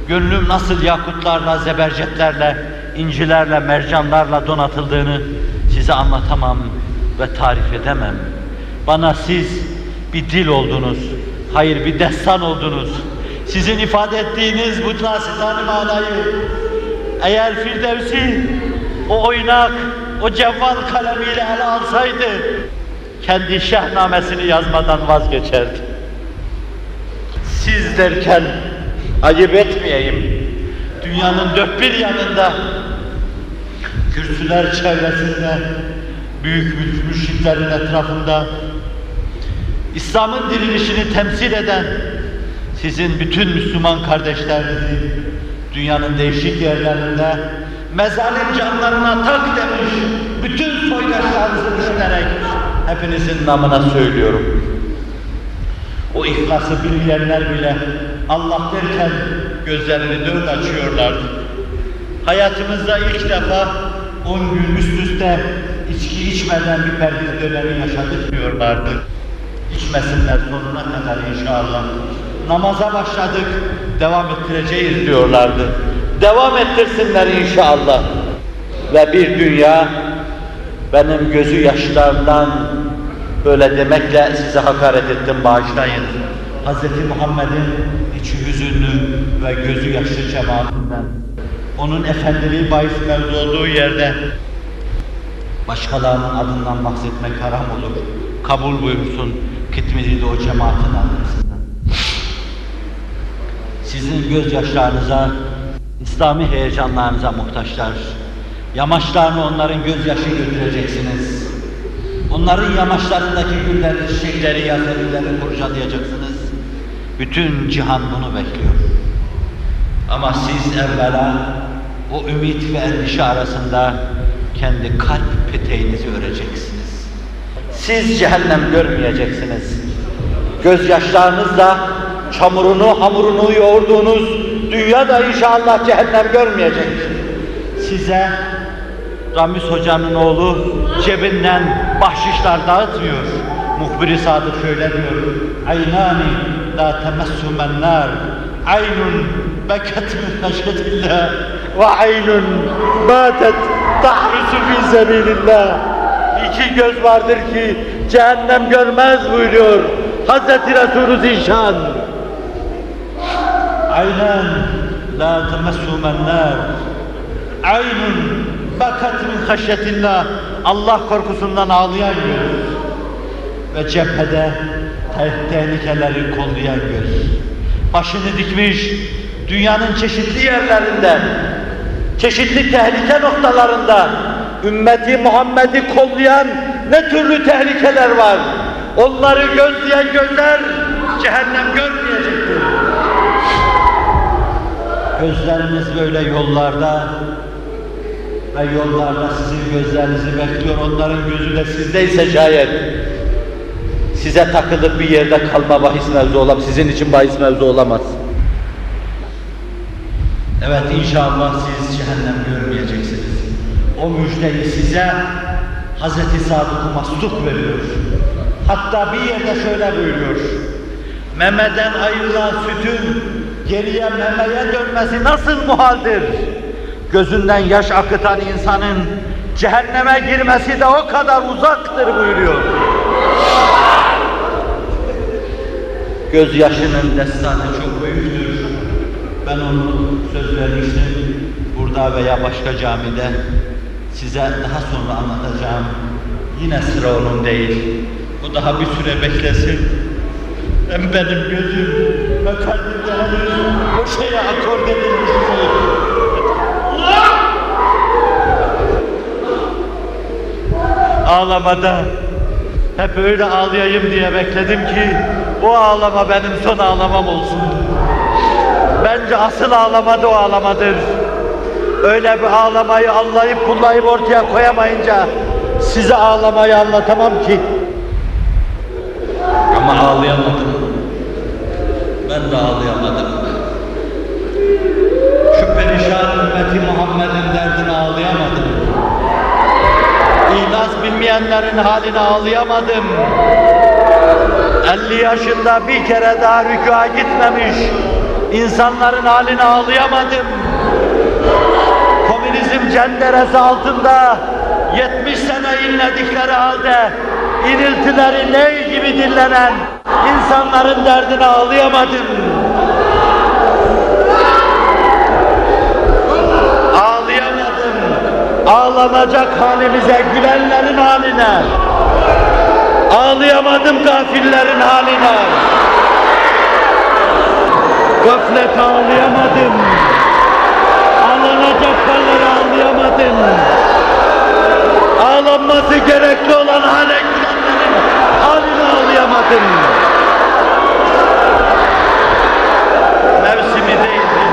Gönlüm nasıl yakutlarla, zebercetlerle, incilerle, mercanlarla donatıldığını size anlatamam ve tarif edemem. Bana siz bir dil oldunuz, hayır bir destan oldunuz. Sizin ifade ettiğiniz bu nasitan manayı eğer Firdevsi o oynak, o cevval kalemiyle ele alsaydı kendi şahnamesini yazmadan vazgeçerdi. Siz derken ayıp etmeyeyim. Dünyanın dört bir yanında kürsüler çevresinde büyük müşriklerin etrafında İslam'ın dirilişini temsil eden sizin bütün Müslüman kardeşlerinizi dünyanın değişik yerlerinde mezalim canlarına tak demiş bütün soydaşlarınızı düşünerek hepinizin namına söylüyorum. O ihlası bilmeyenler bile Allah derken gözlerini dört açıyorlardı. Hayatımızda ilk defa on gün üst üste içki içmeden bir perhiz dönemi yaşadık diyorlardı. İçmesinler sonuna kadar inşallah. Namaza başladık, devam ettireceğiz diyorlardı. Devam ettirsinler inşallah. Ve bir dünya benim gözü yaşlarından böyle demekle size hakaret ettim bağışlayın. Hz. Muhammed'in içi hüzünlü ve gözü yaşlı cemaatinden, onun efendiliği bahis mevzu olduğu yerde başkalarının adından bahsetmek haram olur. Kabul buyursun kitmidi de o cemaatin arkasından. Sizin gözyaşlarınıza, İslami heyecanlarınıza muhtaçlar. Yamaçlarını onların gözyaşı götüreceksiniz. Onların yamaçlarındaki gülleri, çiçekleri, yaseminleri kurcalayacaksınız. Bütün cihan bunu bekliyor. Ama siz evvela o ümit ve endişe arasında kendi kalp peteğinizi öreceksiniz. Siz cehennem görmeyeceksiniz. Gözyaşlarınızla çamurunu, hamurunu yoğurduğunuz dünya da inşallah cehennem görmeyecek. Size Ramiz Hoca'nın oğlu cebinden bahşişler dağıtmıyor. Muhbir-i Sadık şöyle diyor. Aynani la temessumen nar. Aynun beket min ve aynun batet tahrisu fi sebilillah. İki göz vardır ki cehennem görmez buyuruyor Hazreti Resulü Zişan. La temessumen nar. Aynun bakat min haşyetillah. Allah korkusundan ağlayan göz. Ve cephede te tehlikeleri kollayan göz. Başını dikmiş dünyanın çeşitli yerlerinde, çeşitli tehlike noktalarında ümmeti Muhammed'i kollayan ne türlü tehlikeler var. Onları gözleyen gözler cehennem görmeyecektir. Gözleriniz böyle yollarda ve yollarda sizin gözlerinizi bekliyor. Onların gözü de sizdeyse şayet size takılıp bir yerde kalma bahis mevzu olamaz. Sizin için bahis mevzu olamaz. Evet inşallah siz cehennem görmeyeceksiniz. O müjdeyi size Hz. Sadık-ı veriyor. Hatta bir yerde şöyle buyuruyor. Memeden ayrılan sütün geriye memeye dönmesi nasıl muhaldir? Gözünden yaş akıtan insanın cehenneme girmesi de o kadar uzaktır buyuruyor. Gözyaşının destanı çok büyüktür. Ben onu söz vermiştim burada veya başka camide size daha sonra anlatacağım. Yine sıra onun değil. Bu daha bir süre beklesin. Hem benim gözüm ve kalbimde henüz o şeye akord. Ağlamada hep öyle ağlayayım diye bekledim ki o ağlama benim son ağlamam olsun. Bence asıl ağlama da o ağlamadır. Öyle bir ağlamayı anlayıp kullayıp ortaya koyamayınca size ağlamayı anlatamam ki. Ama ağlayamadım. Ben de ağlayamadım. Şu perişan ümmeti Muhammed'in derdine ağlayamadım. İhlas bilmeyenlerin haline ağlayamadım. 50 yaşında bir kere daha rükûa gitmemiş insanların haline ağlayamadım. Komünizm cenderesi altında 70 sene inledikleri halde iniltileri ney gibi dinlenen insanların derdine ağlayamadım. Ağlayamadım. Ağlanacak halimize, gülenlerin haline. Ağlayamadım gafillerin haline. Gaflet ağlayamadım. Ağlanacak halleri ağlayamadım. Ağlanması gerekli olan hale gülenlerin haline ağlayamadım. Mevsimi değildi.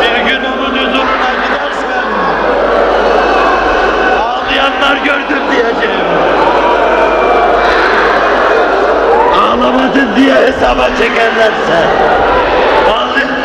Bir gün onun huzuruna gidersem ağlayanlar gördüm diyeceğim. Ağlamadın diye hesaba çekerlerse ağlayın.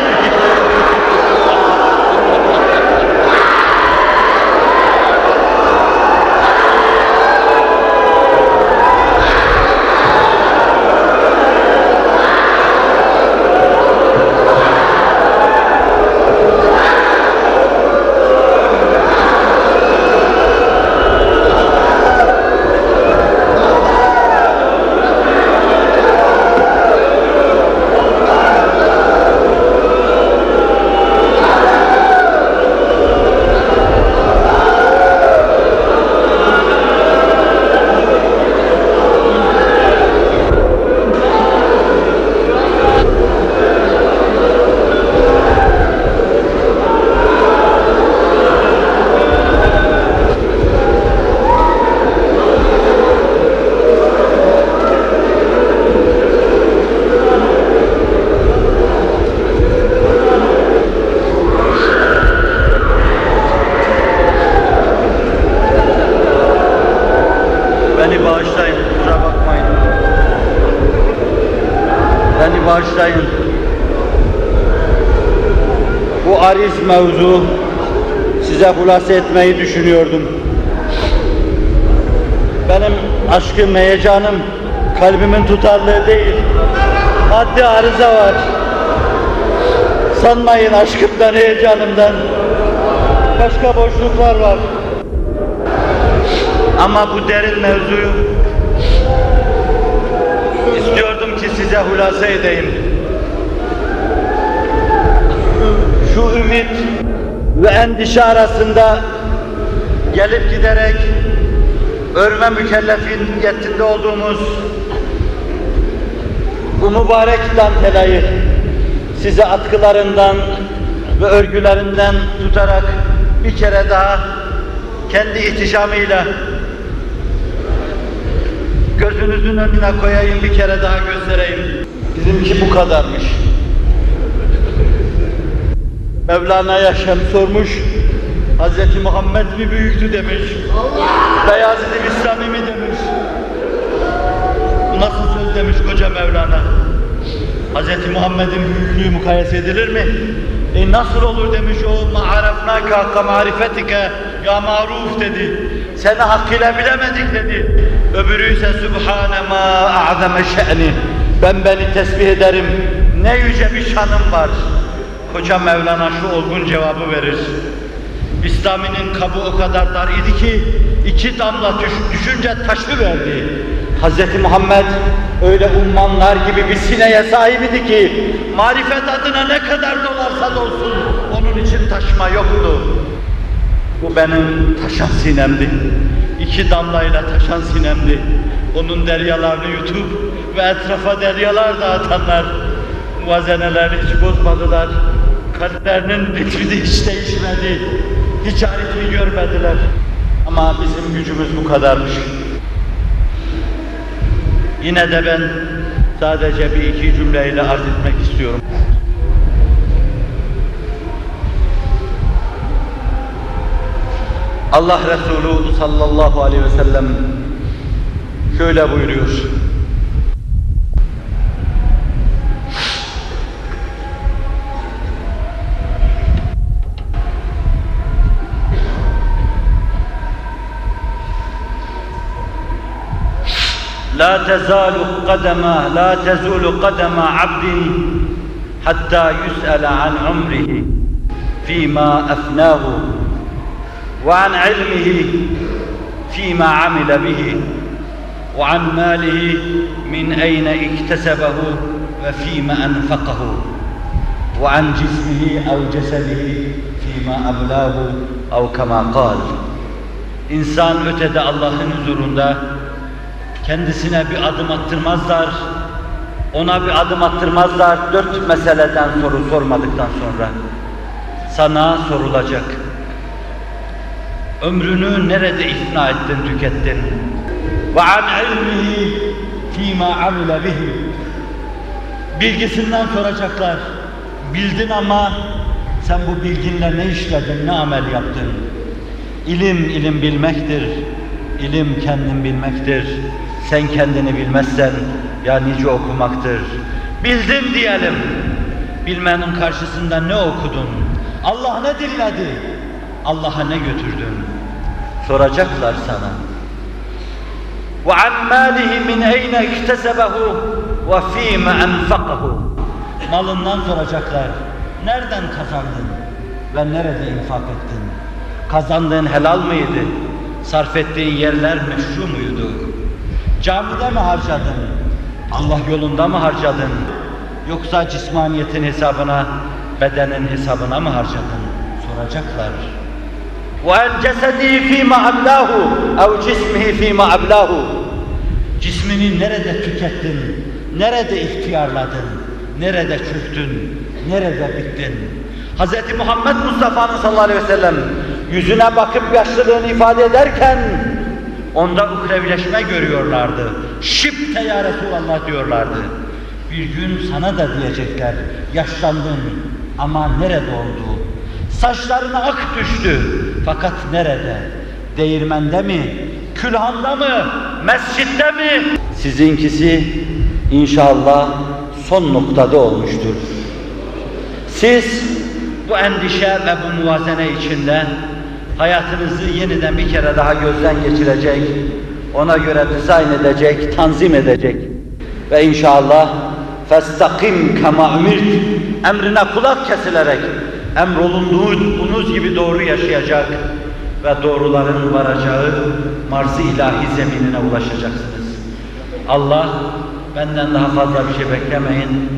Beni bağışlayın, kusura bakmayın. Beni bağışlayın. Bu ariz mevzu size hulasa etmeyi düşünüyordum. Benim aşkım, heyecanım kalbimin tutarlığı değil. Maddi arıza var. Sanmayın aşkımdan, heyecanımdan. Başka boşluklar var. Ama bu derin mevzuyu istiyordum ki size hulasa edeyim. Şu ümit ve endişe arasında gelip giderek örme mükellefiyetinde olduğumuz bu mübarek dantelayı size atkılarından ve örgülerinden tutarak bir kere daha kendi ihtişamıyla gözünüzün önüne koyayım bir kere daha göstereyim. Bizimki bu kadarmış. Mevlana'ya Şem sormuş. Hazreti Muhammed mi büyüktü demiş. Beyazıt-ı Bistami mi demiş. Bu nasıl söz demiş koca Mevlana. Hazreti Muhammed'in büyüklüğü mukayese edilir mi? E nasıl olur demiş o ma'arafnaka hakka marifetike ya maruf dedi. Seni hakkıyla bilemedik dedi. Öbürü ise Sübhane ma a'zeme şe'ni. Ben beni tesbih ederim. Ne yüce bir şanım var. Koca Mevlana şu olgun cevabı verir. İslami'nin kabı o kadar dar idi ki iki damla düş, düşünce taşı verdi. Hz. Muhammed öyle ummanlar gibi bir sineye sahip idi ki marifet adına ne kadar dolarsa dolsun onun için taşıma yoktu. Bu benim taşan sinemdi. İki damlayla taşan sinemdi. Onun deryalarını yutup ve etrafa deryalar dağıtanlar muvazenelerini hiç bozmadılar. Kalplerinin ritmi hiç değişmedi. Hiç aritmi görmediler. Ama bizim gücümüz bu kadarmış. Yine de ben sadece bir iki cümleyle arz etmek istiyorum. Allah Resulü sallallahu aleyhi ve sellem şöyle buyuruyor. لا تزال قدم لا تزول قدم عبد حتى يسأل عن عمره فيما أفناه وعن علمه فيما عمل به وعن ماله من أين اكتسبه وفيما أنفقه وعن جسمه أو جسده فيما أبلاه أو كما قال. İnsan ötede Allah'ın huzurunda kendisine bir adım attırmazlar, ona bir adım attırmazlar dört meseleden soru sormadıktan sonra. Sana sorulacak. Ömrünü nerede ifna ettin, tükettin? Ve an ilmihi fîmâ amile bihi. Bilgisinden soracaklar. Bildin ama sen bu bilginle ne işledin, ne amel yaptın? İlim, ilim bilmektir. İlim kendin bilmektir. Sen kendini bilmezsen ya nice okumaktır. Bildin diyelim. Bilmenin karşısında ne okudun? Allah ne dinledi? Allah'a ne götürdün? Soracaklar sana. وَعَنْ مَالِهِ مِنْ اَيْنَ اِكْتَسَبَهُ وَف۪يمَ اَنْفَقَهُ Malından soracaklar. Nereden kazandın? Ve nerede infak ettin? Kazandığın helal mıydı? Sarf ettiğin yerler meşru muydu? Camide mi harcadın? Allah yolunda mı harcadın? Yoksa cismaniyetin hesabına, bedenin hesabına mı harcadın? Soracaklar. وَاَنْ جَسَدِهِ ف۪ي مَا أَبْلَاهُ اَوْ جِسْمِهِ ف۪ي مَا أَبْلَاهُ Cismini nerede tükettin? Nerede ihtiyarladın? Nerede çöktün? Nerede bittin? Hz. Muhammed Mustafa'nın sallallahu aleyhi ve sellem yüzüne bakıp yaşlılığını ifade ederken onda ukrevileşme görüyorlardı. Şipte ya Resulallah diyorlardı. Bir gün sana da diyecekler, yaşlandın ama nerede oldu? Saçlarına ak düştü fakat nerede? Değirmende mi? Külhanda mı? Mescitte mi? Sizinkisi inşallah son noktada olmuştur. Siz bu endişe ve bu muvazene içinde hayatınızı yeniden bir kere daha gözden geçirecek, ona göre dizayn edecek, tanzim edecek ve inşallah فَاسْتَقِمْ كَمَا اُمِرْتِ emrine kulak kesilerek emrolunduğunuz gibi doğru yaşayacak ve doğruların varacağı marz-ı ilahi zeminine ulaşacaksınız. Allah benden daha fazla bir şey beklemeyin.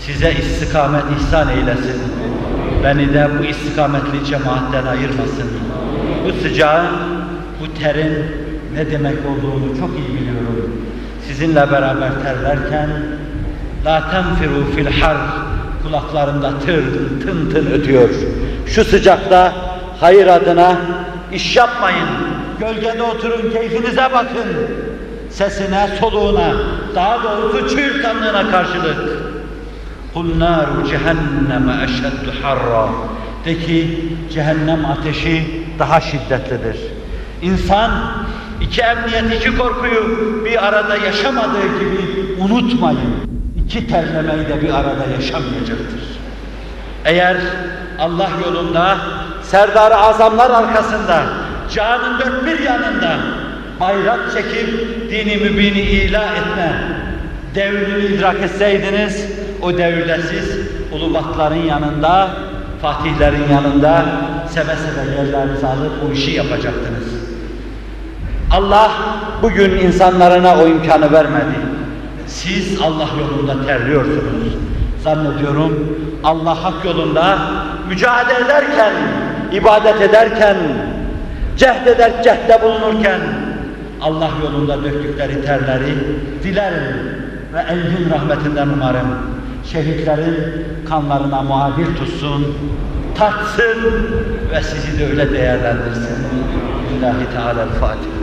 Size istikamet ihsan eylesin. Beni de bu istikametli cemaatten ayırmasın. Bu sıcağın, bu terin ne demek olduğunu çok iyi biliyorum. Sizinle beraber terlerken La tenfiru fil har kulaklarımda tır tın tın ötüyor. Şu sıcakta hayır adına iş yapmayın. Gölgede oturun, keyfinize bakın. Sesine, soluğuna, daha doğrusu çığırtkanlığına karşılık. قُلْ نَارُ cehenneme eşeddu harra. De ki cehennem ateşi daha şiddetlidir. İnsan iki emniyet, iki korkuyu bir arada yaşamadığı gibi unutmayın. İki terlemeyi de bir arada yaşamayacaktır. Eğer Allah yolunda, serdar azamlar arkasında, canın dört bir yanında bayrak çekip dini mübini ilah etme devrini idrak etseydiniz, o devirde siz ulubatların yanında, fatihlerin yanında seve seve yerlerinizi alıp bu işi yapacaktınız. Allah bugün insanlarına o imkanı vermedi. Siz Allah yolunda terliyorsunuz. Zannediyorum Allah hak yolunda mücadele ederken, ibadet ederken, cehd eder cehde bulunurken Allah yolunda döktükleri terleri dilerim ve engin rahmetinden umarım şehitlerin kanlarına muhabir tutsun, tatsın ve sizi de öyle değerlendirsin. Lillahi Teala'l-Fatiha.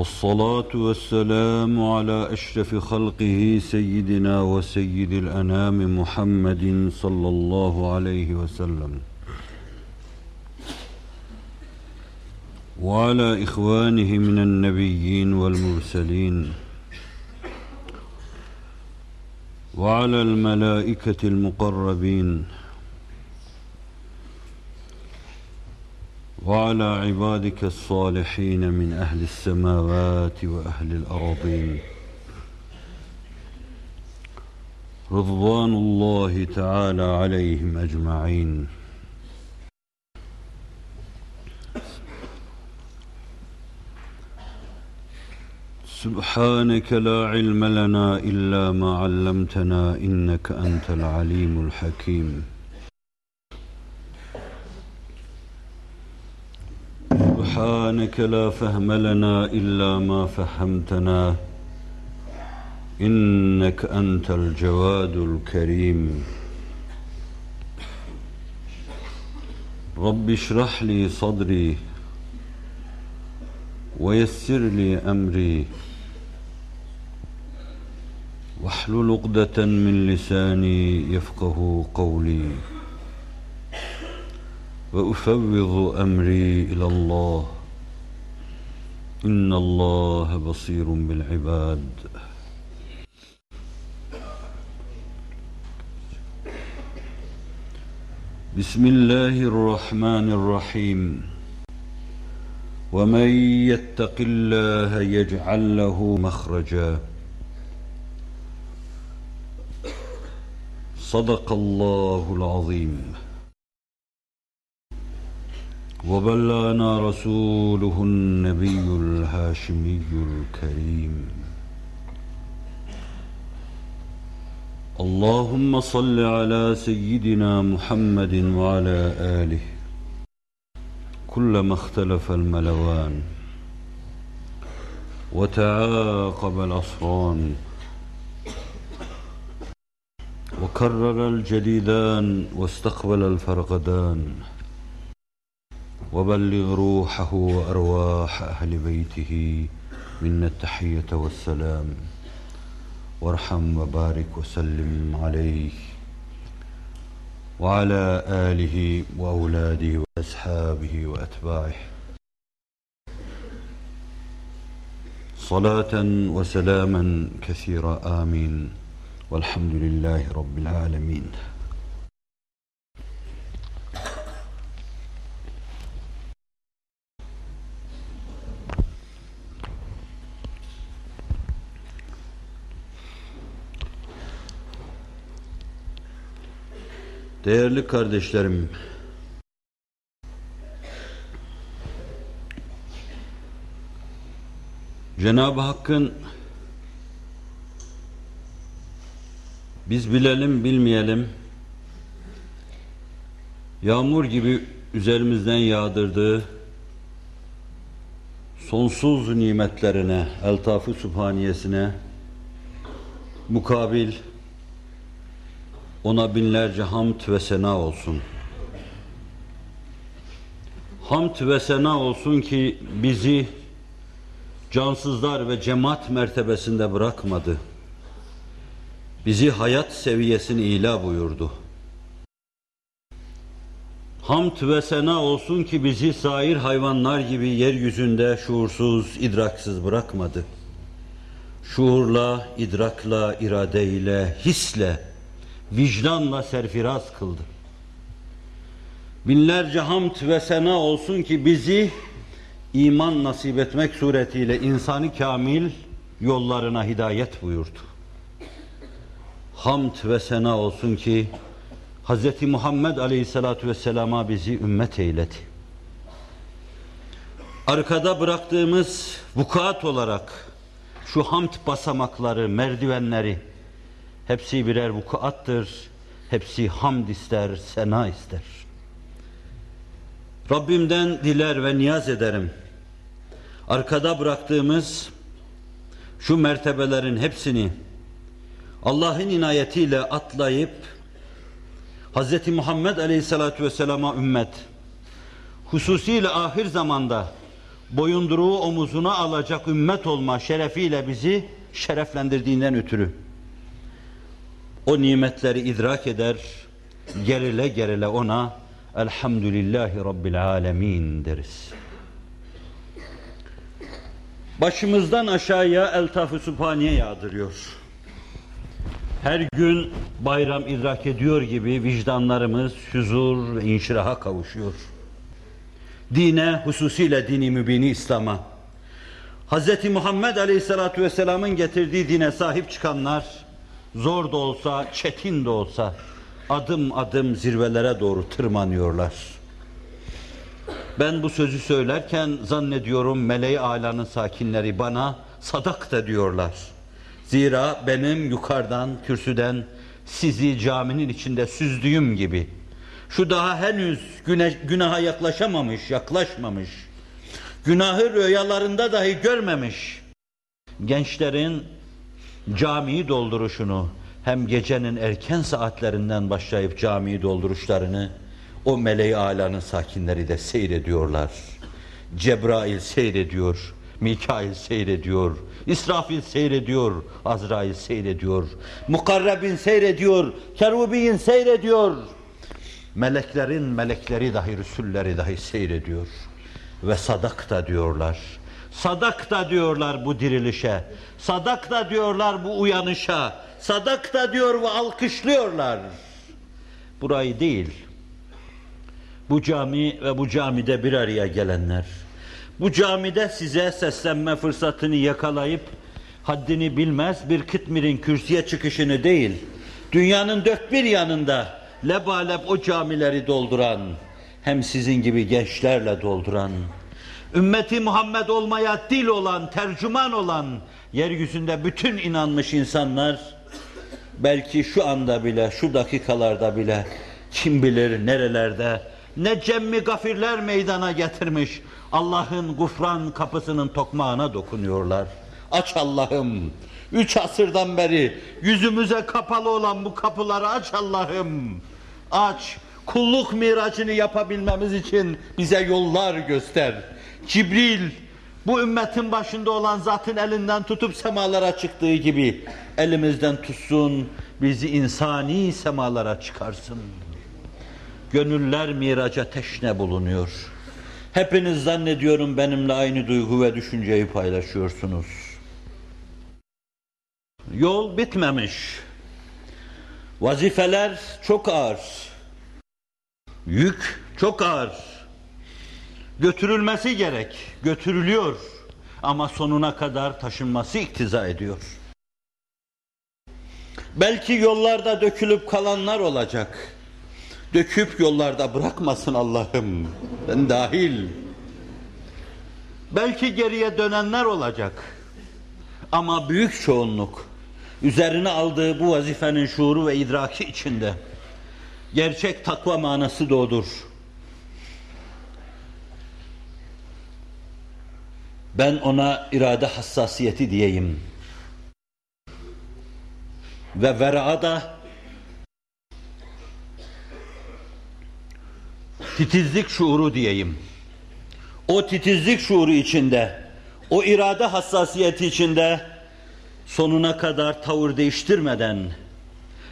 والصلاة والسلام على أشرف خلقه سيدنا وسيد الأنام محمد صلى الله عليه وسلم. وعلى إخوانه من النبيين والمرسلين. وعلى الملائكة المقربين. وعلى عبادك الصالحين من أهل السماوات وأهل الأرضين. رضوان الله تعالى عليهم أجمعين. سبحانك لا علم لنا إلا ما علمتنا إنك أنت العليم الحكيم. سبحانك لا فهم لنا إلا ما فهمتنا. إنك أنت الجواد الكريم. رب اشرح لي صدري ويسر لي أمري. واحلل عقدة من لساني يفقه قولي. وأفوض أمري إلى الله. إن الله بصير بالعباد. بسم الله الرحمن الرحيم. ومن يتق الله يجعل له مخرجا. صدق الله العظيم. وبلغنا رسوله النبي الهاشمي الكريم. اللهم صل على سيدنا محمد وعلى آله. كلما اختلف الملوان وتعاقب الأصران وكرر الجديدان واستقبل الفرقدان وبلغ روحه وأرواح أهل بيته منا التحية والسلام. وارحم وبارك وسلم عليه وعلى آله وأولاده وأصحابه وأتباعه. صلاة وسلاما كثيرا. آمين. والحمد لله رب العالمين. Değerli kardeşlerim, Cenab-ı Hakk'ın biz bilelim bilmeyelim yağmur gibi üzerimizden yağdırdığı sonsuz nimetlerine, eltaf-ı sübhaniyesine mukabil ona binlerce hamd ve sena olsun. Hamd ve sena olsun ki bizi cansızlar ve cemaat mertebesinde bırakmadı. Bizi hayat seviyesini ila buyurdu. Hamd ve sena olsun ki bizi sair hayvanlar gibi yeryüzünde şuursuz, idraksız bırakmadı. Şuurla, idrakla, iradeyle, hisle, vicdanla serfiraz kıldı. Binlerce hamd ve sena olsun ki bizi iman nasip etmek suretiyle insanı kamil yollarına hidayet buyurdu. Hamd ve sena olsun ki Hz. Muhammed Aleyhisselatü Vesselam'a bizi ümmet eyledi. Arkada bıraktığımız vukuat olarak şu hamd basamakları, merdivenleri hepsi birer vukuattır. Hepsi hamd ister, sena ister. Rabbimden diler ve niyaz ederim. Arkada bıraktığımız şu mertebelerin hepsini Allah'ın inayetiyle atlayıp Hz. Muhammed Aleyhisselatü Vesselam'a ümmet hususiyle ahir zamanda boyunduruğu omuzuna alacak ümmet olma şerefiyle bizi şereflendirdiğinden ötürü o nimetleri idrak eder, gerile gerile ona Elhamdülillahi Rabbil Alemin deriz. Başımızdan aşağıya eltaf-ı sübhaniye yağdırıyor. Her gün bayram idrak ediyor gibi vicdanlarımız huzur ve inşiraha kavuşuyor. Dine, hususiyle dini mübini İslam'a, Hz. Muhammed Aleyhisselatü Vesselam'ın getirdiği dine sahip çıkanlar, zor da olsa, çetin de olsa, adım adım zirvelere doğru tırmanıyorlar. Ben bu sözü söylerken zannediyorum meleği alanın sakinleri bana sadak da diyorlar. Zira benim yukarıdan, kürsüden sizi caminin içinde süzdüğüm gibi şu daha henüz güne, günaha yaklaşamamış, yaklaşmamış, günahı rüyalarında dahi görmemiş gençlerin camiyi dolduruşunu hem gecenin erken saatlerinden başlayıp camiyi dolduruşlarını O meleği alanın sakinleri de seyrediyorlar. Cebrail seyrediyor, Mikail seyrediyor, İsrafil seyrediyor, Azrail seyrediyor, Mukarrebin seyrediyor, Kerubin seyrediyor. Meleklerin melekleri dahi, Resulleri dahi seyrediyor. Ve sadak da diyorlar. Sadak da diyorlar bu dirilişe. Sadak da diyorlar bu uyanışa. Sadak da diyor ve alkışlıyorlar. Burayı değil. Bu cami ve bu camide bir araya gelenler. Bu camide size seslenme fırsatını yakalayıp haddini bilmez bir kıtmirin kürsüye çıkışını değil, dünyanın dört bir yanında lebalep o camileri dolduran, hem sizin gibi gençlerle dolduran, ümmeti Muhammed olmaya dil olan, tercüman olan, yeryüzünde bütün inanmış insanlar, belki şu anda bile, şu dakikalarda bile, kim bilir nerelerde, ne cemmi gafirler meydana getirmiş, Allah'ın gufran kapısının tokmağına dokunuyorlar. Aç Allah'ım, üç asırdan beri yüzümüze kapalı olan bu kapıları aç Allah'ım. Aç, kulluk miracını yapabilmemiz için bize yollar göster. Cibril, bu ümmetin başında olan zatın elinden tutup semalara çıktığı gibi elimizden tutsun, bizi insani semalara çıkarsın. Gönüller miraca teşne bulunuyor. Hepiniz zannediyorum benimle aynı duygu ve düşünceyi paylaşıyorsunuz. Yol bitmemiş. Vazifeler çok ağır. Yük çok ağır. Götürülmesi gerek, götürülüyor. Ama sonuna kadar taşınması iktiza ediyor. Belki yollarda dökülüp kalanlar olacak. Döküp yollarda bırakmasın Allah'ım. Ben dahil. Belki geriye dönenler olacak. Ama büyük çoğunluk üzerine aldığı bu vazifenin şuuru ve idraki içinde gerçek takva manası doğdur. Ben ona irade hassasiyeti diyeyim. Ve vera da titizlik şuuru diyeyim. O titizlik şuuru içinde, o irade hassasiyeti içinde sonuna kadar tavır değiştirmeden,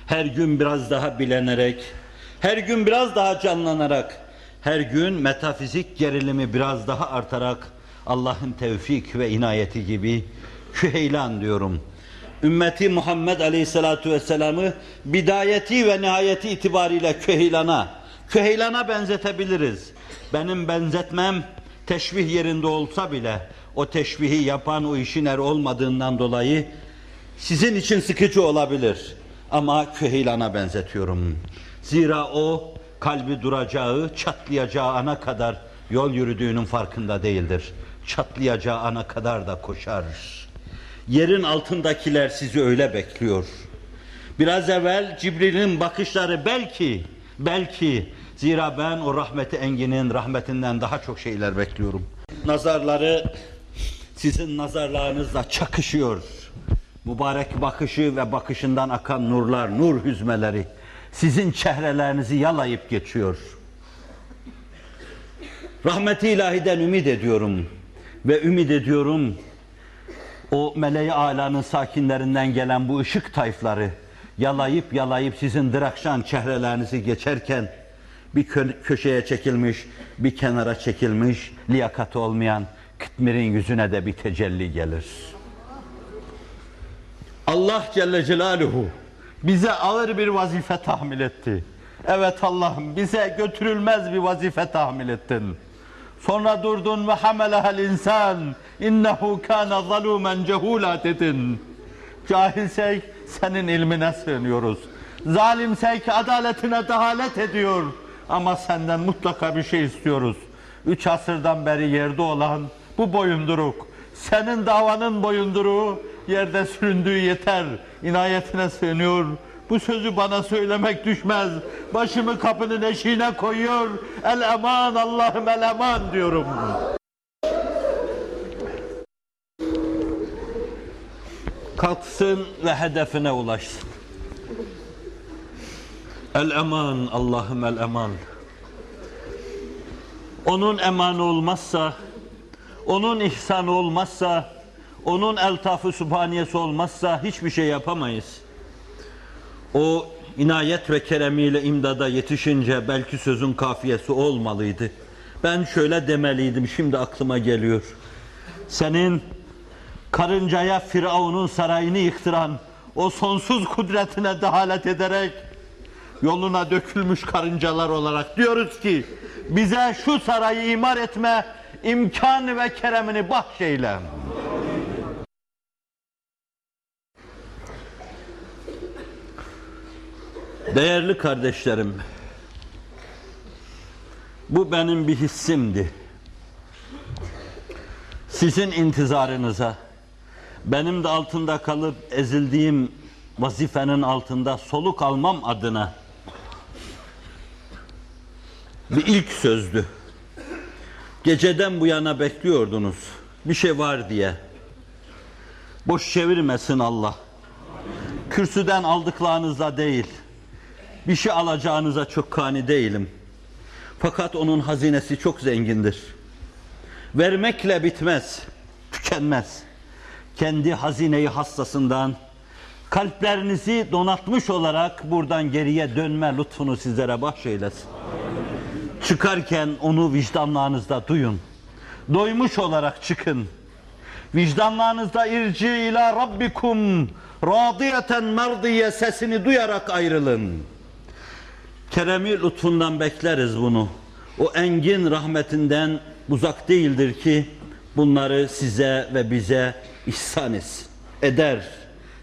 her gün biraz daha bilenerek, her gün biraz daha canlanarak, her gün metafizik gerilimi biraz daha artarak Allah'ın tevfik ve inayeti gibi küheylan diyorum. Ümmeti Muhammed Aleyhisselatu Vesselam'ı bidayeti ve nihayeti itibariyle küheylana, küheylana benzetebiliriz. Benim benzetmem teşbih yerinde olsa bile o teşbihi yapan o işin er olmadığından dolayı sizin için sıkıcı olabilir. Ama küheylana benzetiyorum. Zira o kalbi duracağı, çatlayacağı ana kadar yol yürüdüğünün farkında değildir. Çatlayacağı ana kadar da koşar. Yerin altındakiler sizi öyle bekliyor. Biraz evvel Cibril'in bakışları belki, belki zira ben o rahmeti enginin rahmetinden daha çok şeyler bekliyorum. Nazarları sizin nazarlarınızla çakışıyor. Mübarek bakışı ve bakışından akan nurlar, nur hüzmeleri sizin çehrelerinizi yalayıp geçiyor. Rahmeti ilahiden ümit ediyorum ve ümit ediyorum o meleği alanın sakinlerinden gelen bu ışık tayfları yalayıp yalayıp sizin dırakşan çehrelerinizi geçerken bir kö köşeye çekilmiş, bir kenara çekilmiş, liyakati olmayan Kıtmir'in yüzüne de bir tecelli gelir. Allah Celle Celaluhu bize ağır bir vazife tahmil etti. Evet Allah'ım bize götürülmez bir vazife tahmil ettin. Sonra durdun ve hamelehel insan innehu kana zalumen cehula dedin. Cahilsek senin ilmine sığınıyoruz. Zalimsek adaletine dehalet ediyor. Ama senden mutlaka bir şey istiyoruz. Üç asırdan beri yerde olan bu boyunduruk, senin davanın boyunduruğu yerde süründüğü yeter. İnayetine sığınıyor. Bu sözü bana söylemek düşmez. Başımı kapının eşiğine koyuyor. El eman Allah'ım el eman diyorum. Kalksın ve hedefine ulaşsın. El eman Allah'ım el eman. onun emanı olmazsa, onun ihsanı olmazsa, onun eltafı subhaniyesi olmazsa hiçbir şey yapamayız. O inayet ve keremiyle imdada yetişince belki sözün kafiyesi olmalıydı. Ben şöyle demeliydim, şimdi aklıma geliyor. Senin karıncaya Firavun'un sarayını yıktıran o sonsuz kudretine dehalet ederek yoluna dökülmüş karıncalar olarak diyoruz ki bize şu sarayı imar etme imkanı ve keremini bahşeyle. Değerli kardeşlerim, bu benim bir hissimdi. Sizin intizarınıza, benim de altında kalıp ezildiğim vazifenin altında soluk almam adına bir ilk sözdü. Geceden bu yana bekliyordunuz. Bir şey var diye. Boş çevirmesin Allah. Kürsüden aldıklarınızla değil. Bir şey alacağınıza çok kani değilim. Fakat onun hazinesi çok zengindir. Vermekle bitmez, tükenmez. Kendi hazineyi hassasından, kalplerinizi donatmış olarak buradan geriye dönme lütfunu sizlere bahşeylesin. Çıkarken onu vicdanlarınızda duyun. Doymuş olarak çıkın. Vicdanlarınızda irci ila rabbikum radiyeten merdiye sesini duyarak ayrılın. Keremi lütfundan bekleriz bunu. O engin rahmetinden uzak değildir ki bunları size ve bize ihsan etsin. Eder.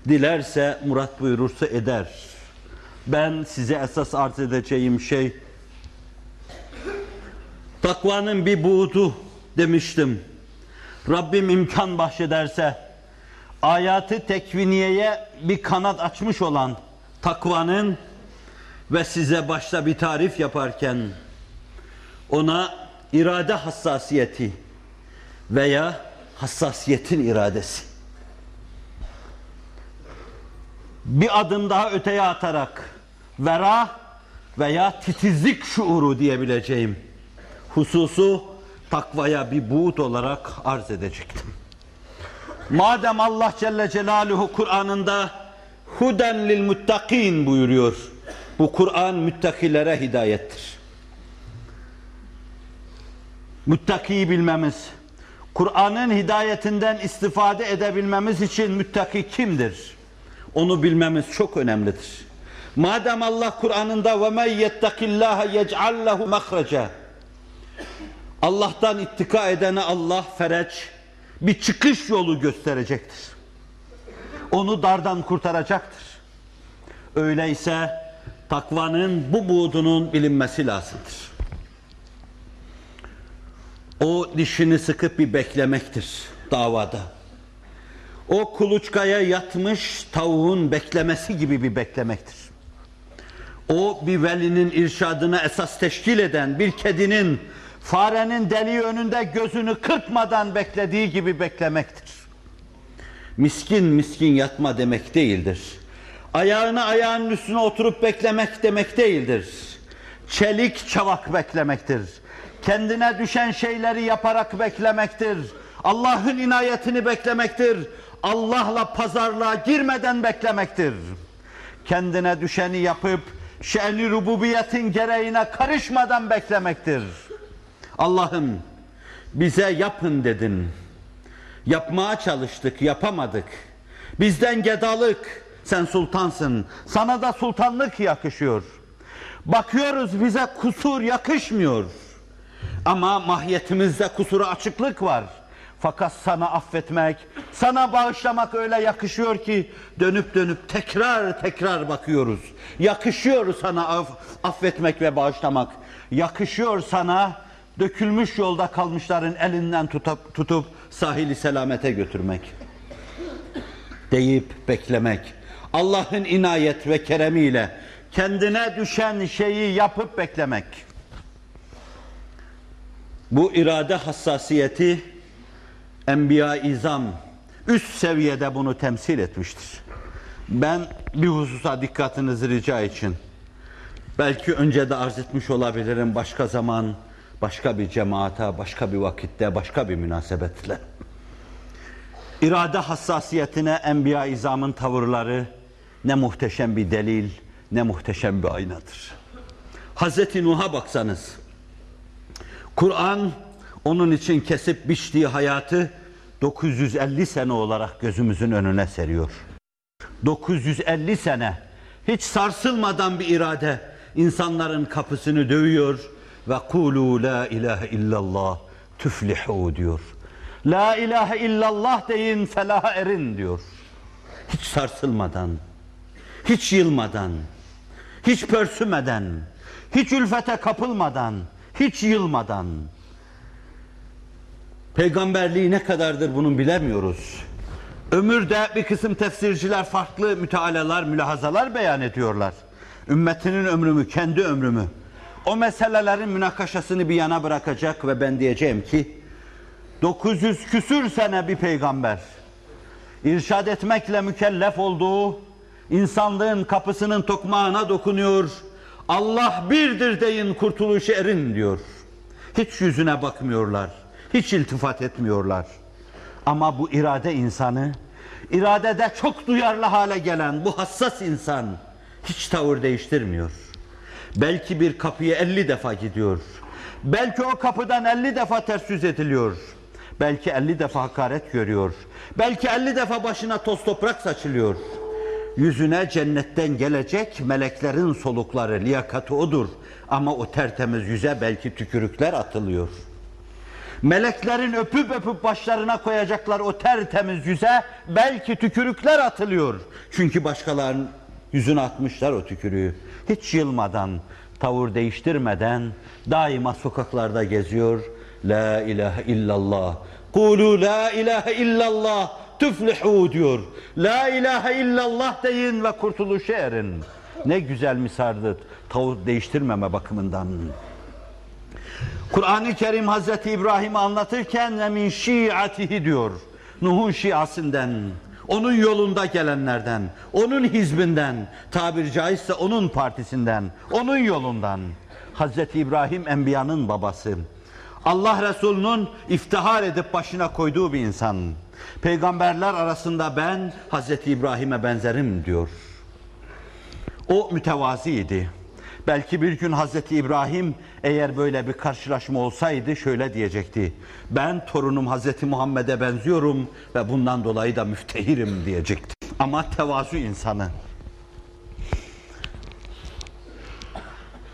Dilerse, murat buyurursa eder. Ben size esas arz edeceğim şey takvanın bir buğdu demiştim. Rabbim imkan bahşederse ayatı tekviniyeye bir kanat açmış olan takvanın ve size başta bir tarif yaparken ona irade hassasiyeti veya hassasiyetin iradesi bir adım daha öteye atarak vera veya titizlik şuuru diyebileceğim hususu takvaya bir buğut olarak arz edecektim. Madem Allah Celle Celaluhu Kur'an'ında huden lil muttakin buyuruyor. Bu Kur'an müttakilere hidayettir. Muttakiyi bilmemiz, Kur'an'ın hidayetinden istifade edebilmemiz için müttaki kimdir? Onu bilmemiz çok önemlidir. Madem Allah Kur'an'ında ve men yettakillaha yec'al lehu Allah'tan ittika edene Allah fereç bir çıkış yolu gösterecektir. Onu dardan kurtaracaktır. Öyleyse takvanın bu buğdunun bilinmesi lazımdır. O dişini sıkıp bir beklemektir davada. O kuluçkaya yatmış tavuğun beklemesi gibi bir beklemektir. O bir velinin irşadına esas teşkil eden bir kedinin farenin deliği önünde gözünü kırpmadan beklediği gibi beklemektir. Miskin miskin yatma demek değildir. Ayağını ayağının üstüne oturup beklemek demek değildir. Çelik çavak beklemektir. Kendine düşen şeyleri yaparak beklemektir. Allah'ın inayetini beklemektir. Allah'la pazarlığa girmeden beklemektir. Kendine düşeni yapıp şe'ni rububiyetin gereğine karışmadan beklemektir. Allah'ım bize yapın dedin. Yapmaya çalıştık, yapamadık. Bizden gedalık, sen sultansın. Sana da sultanlık yakışıyor. Bakıyoruz bize kusur yakışmıyor. Ama mahiyetimizde kusura açıklık var. Fakat sana affetmek, sana bağışlamak öyle yakışıyor ki dönüp dönüp tekrar tekrar bakıyoruz. Yakışıyor sana aff affetmek ve bağışlamak. Yakışıyor sana dökülmüş yolda kalmışların elinden tutup, tutup sahili selamete götürmek. Deyip beklemek. Allah'ın inayet ve keremiyle kendine düşen şeyi yapıp beklemek. Bu irade hassasiyeti Enbiya izam üst seviyede bunu temsil etmiştir. Ben bir hususa dikkatinizi rica için belki önce de arz etmiş olabilirim başka zaman başka bir cemaate, başka bir vakitte, başka bir münasebetle. [LAUGHS] İrade hassasiyetine Enbiya-i İzam'ın tavırları ne muhteşem bir delil, ne muhteşem bir aynadır. Hazreti Nuh'a baksanız, Kur'an onun için kesip biçtiği hayatı 950 sene olarak gözümüzün önüne seriyor. 950 sene hiç sarsılmadan bir irade insanların kapısını dövüyor ve kulu la ilahe illallah tüflihu diyor. La ilahe illallah deyin felaha erin diyor. Hiç sarsılmadan, hiç yılmadan, hiç pörsümeden, hiç ülfete kapılmadan, hiç yılmadan. Peygamberliği ne kadardır bunun bilemiyoruz. Ömürde bir kısım tefsirciler farklı mütealalar, mülahazalar beyan ediyorlar. Ümmetinin ömrümü, kendi ömrümü. O meselelerin münakaşasını bir yana bırakacak ve ben diyeceğim ki 900 küsür sene bir peygamber irşad etmekle mükellef olduğu insanlığın kapısının tokmağına dokunuyor. Allah birdir deyin kurtuluşu erin diyor. Hiç yüzüne bakmıyorlar. Hiç iltifat etmiyorlar. Ama bu irade insanı, iradede çok duyarlı hale gelen bu hassas insan hiç tavır değiştirmiyor. Belki bir kapıya 50 defa gidiyor. Belki o kapıdan 50 defa ters yüz ediliyor. Belki 50 defa hakaret görüyor. Belki 50 defa başına toz toprak saçılıyor. Yüzüne cennetten gelecek meleklerin solukları, liyakati odur. Ama o tertemiz yüze belki tükürükler atılıyor. Meleklerin öpüp öpüp başlarına koyacaklar o tertemiz yüze belki tükürükler atılıyor. Çünkü başkalarının yüzüne atmışlar o tükürüğü. Hiç yılmadan, tavır değiştirmeden daima sokaklarda geziyor. La ilahe illallah. Kulu la ilahe illallah tüflihu diyor. La ilahe illallah deyin ve kurtuluşa erin. Ne güzel misaldir tavır değiştirmeme bakımından. Kur'an-ı Kerim Hazreti İbrahim'i anlatırken ve min şiatihi diyor. Nuh'un şiasından, onun yolunda gelenlerden, onun hizbinden, tabir caizse onun partisinden, onun yolundan. Hazreti İbrahim Enbiya'nın babası. Allah Resulü'nün iftihar edip başına koyduğu bir insan. Peygamberler arasında ben Hazreti İbrahim'e benzerim diyor. O mütevaziydi. Belki bir gün Hazreti İbrahim eğer böyle bir karşılaşma olsaydı şöyle diyecekti. Ben torunum Hazreti Muhammed'e benziyorum ve bundan dolayı da müftehirim diyecekti. Ama tevazu insanı.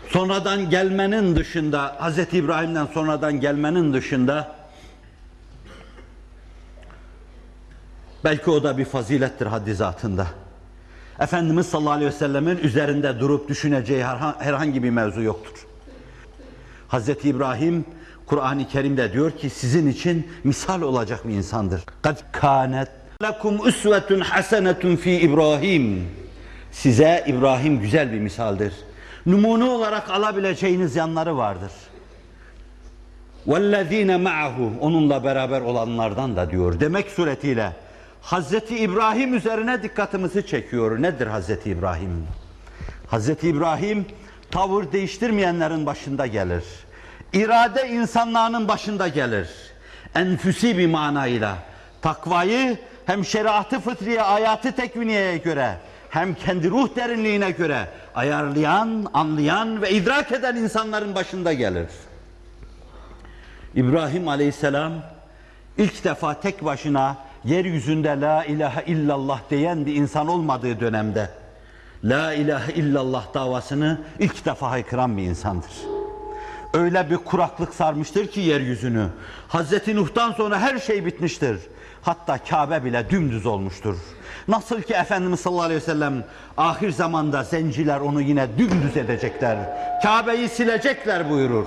Sonradan gelmenin dışında, Hazreti İbrahim'den sonradan gelmenin dışında belki o da bir fazilettir haddi zatında. Efendimiz sallallahu aleyhi ve sellemin üzerinde durup düşüneceği herhangi bir mevzu yoktur. Hazreti İbrahim Kur'an-ı Kerim'de diyor ki sizin için misal olacak bir insandır. Kad kanet lekum usvetun hasenetun fi İbrahim. Size İbrahim güzel bir misaldir. Numune olarak alabileceğiniz yanları vardır. وَالَّذ۪ينَ مَعَهُ Onunla beraber olanlardan da diyor. Demek suretiyle Hazreti İbrahim üzerine dikkatimizi çekiyor. Nedir Hazreti İbrahim? Hazreti İbrahim tavır değiştirmeyenlerin başında gelir. İrade insanların başında gelir. Enfüsi bir manayla. Takvayı hem şeriatı fıtriye, hayatı tekviniyeye göre hem kendi ruh derinliğine göre ayarlayan, anlayan ve idrak eden insanların başında gelir. İbrahim Aleyhisselam ilk defa tek başına yeryüzünde la ilahe illallah diyen bir insan olmadığı dönemde la ilahe illallah davasını ilk defa haykıran bir insandır. Öyle bir kuraklık sarmıştır ki yeryüzünü. Hazreti Nuh'tan sonra her şey bitmiştir. Hatta Kabe bile dümdüz olmuştur. Nasıl ki Efendimiz sallallahu aleyhi ve sellem ahir zamanda zenciler onu yine dümdüz edecekler. Kabe'yi silecekler buyurur.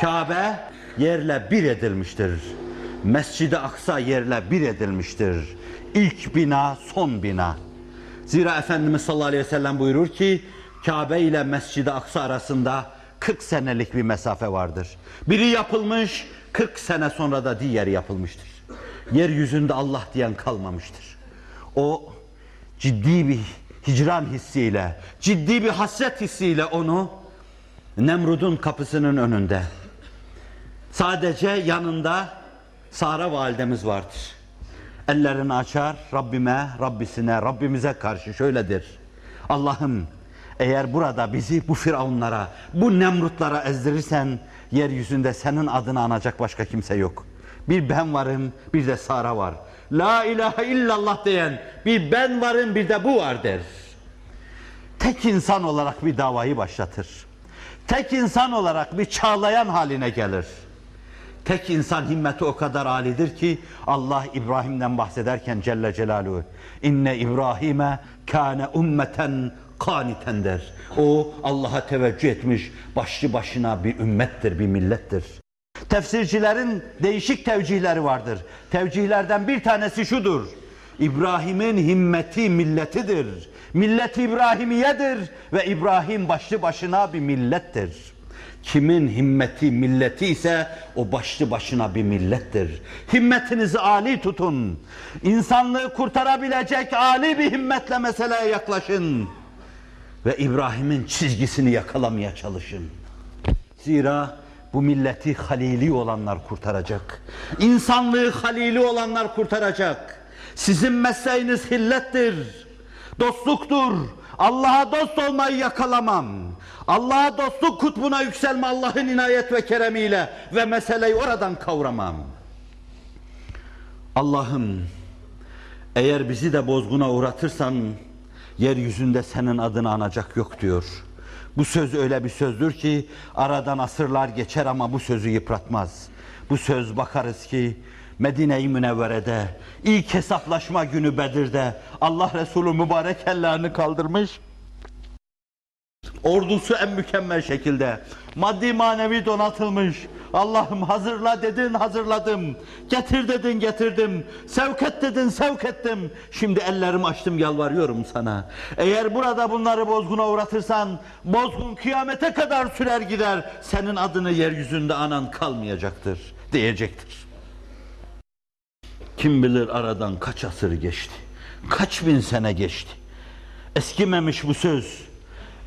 Kabe yerle bir edilmiştir. Mescid-i Aksa yerle bir edilmiştir. İlk bina, son bina. Zira Efendimiz sallallahu aleyhi ve sellem buyurur ki Kabe ile Mescid-i Aksa arasında 40 senelik bir mesafe vardır. Biri yapılmış, 40 sene sonra da diğeri yapılmıştır. Yeryüzünde Allah diyen kalmamıştır. O ciddi bir hicran hissiyle, ciddi bir hasret hissiyle onu Nemrud'un kapısının önünde Sadece yanında Sara validemiz vardır. Ellerini açar Rabbime, Rabbisine, Rabbimize karşı şöyledir. Allah'ım eğer burada bizi bu firavunlara, bu nemrutlara ezdirirsen yeryüzünde senin adını anacak başka kimse yok. Bir ben varım, bir de Sara var. La ilahe illallah diyen bir ben varım, bir de bu var der. Tek insan olarak bir davayı başlatır. Tek insan olarak bir çağlayan haline gelir. Tek insan himmeti o kadar alidir ki Allah İbrahim'den bahsederken Celle Celaluhu inne İbrahim'e kâne ummeten kaniten der. O Allah'a teveccüh etmiş başlı başına bir ümmettir, bir millettir. Tefsircilerin değişik tevcihleri vardır. Tevcihlerden bir tanesi şudur. İbrahim'in himmeti milletidir. Millet İbrahimiyedir ve İbrahim başlı başına bir millettir. Kimin himmeti milleti ise o başlı başına bir millettir. Himmetinizi âli tutun. İnsanlığı kurtarabilecek âli bir himmetle meseleye yaklaşın. Ve İbrahim'in çizgisini yakalamaya çalışın. Zira bu milleti halili olanlar kurtaracak. İnsanlığı halili olanlar kurtaracak. Sizin mesleğiniz hillettir, dostluktur. Allah'a dost olmayı yakalamam. Allah'a dostluk kutbuna yükselme Allah'ın inayet ve keremiyle ve meseleyi oradan kavramam. Allah'ım eğer bizi de bozguna uğratırsan yeryüzünde senin adını anacak yok diyor. Bu söz öyle bir sözdür ki aradan asırlar geçer ama bu sözü yıpratmaz. Bu söz bakarız ki Medine-i Münevvere'de ilk hesaplaşma günü Bedir'de Allah Resulü mübarek ellerini kaldırmış. Ordusu en mükemmel şekilde maddi manevi donatılmış. Allah'ım hazırla dedin hazırladım. Getir dedin getirdim. Sevk et dedin sevk ettim. Şimdi ellerimi açtım yalvarıyorum sana. Eğer burada bunları bozguna uğratırsan bozgun kıyamete kadar sürer gider. Senin adını yeryüzünde anan kalmayacaktır diyecektir. Kim bilir aradan kaç asır geçti. Kaç bin sene geçti. Eskimemiş bu söz.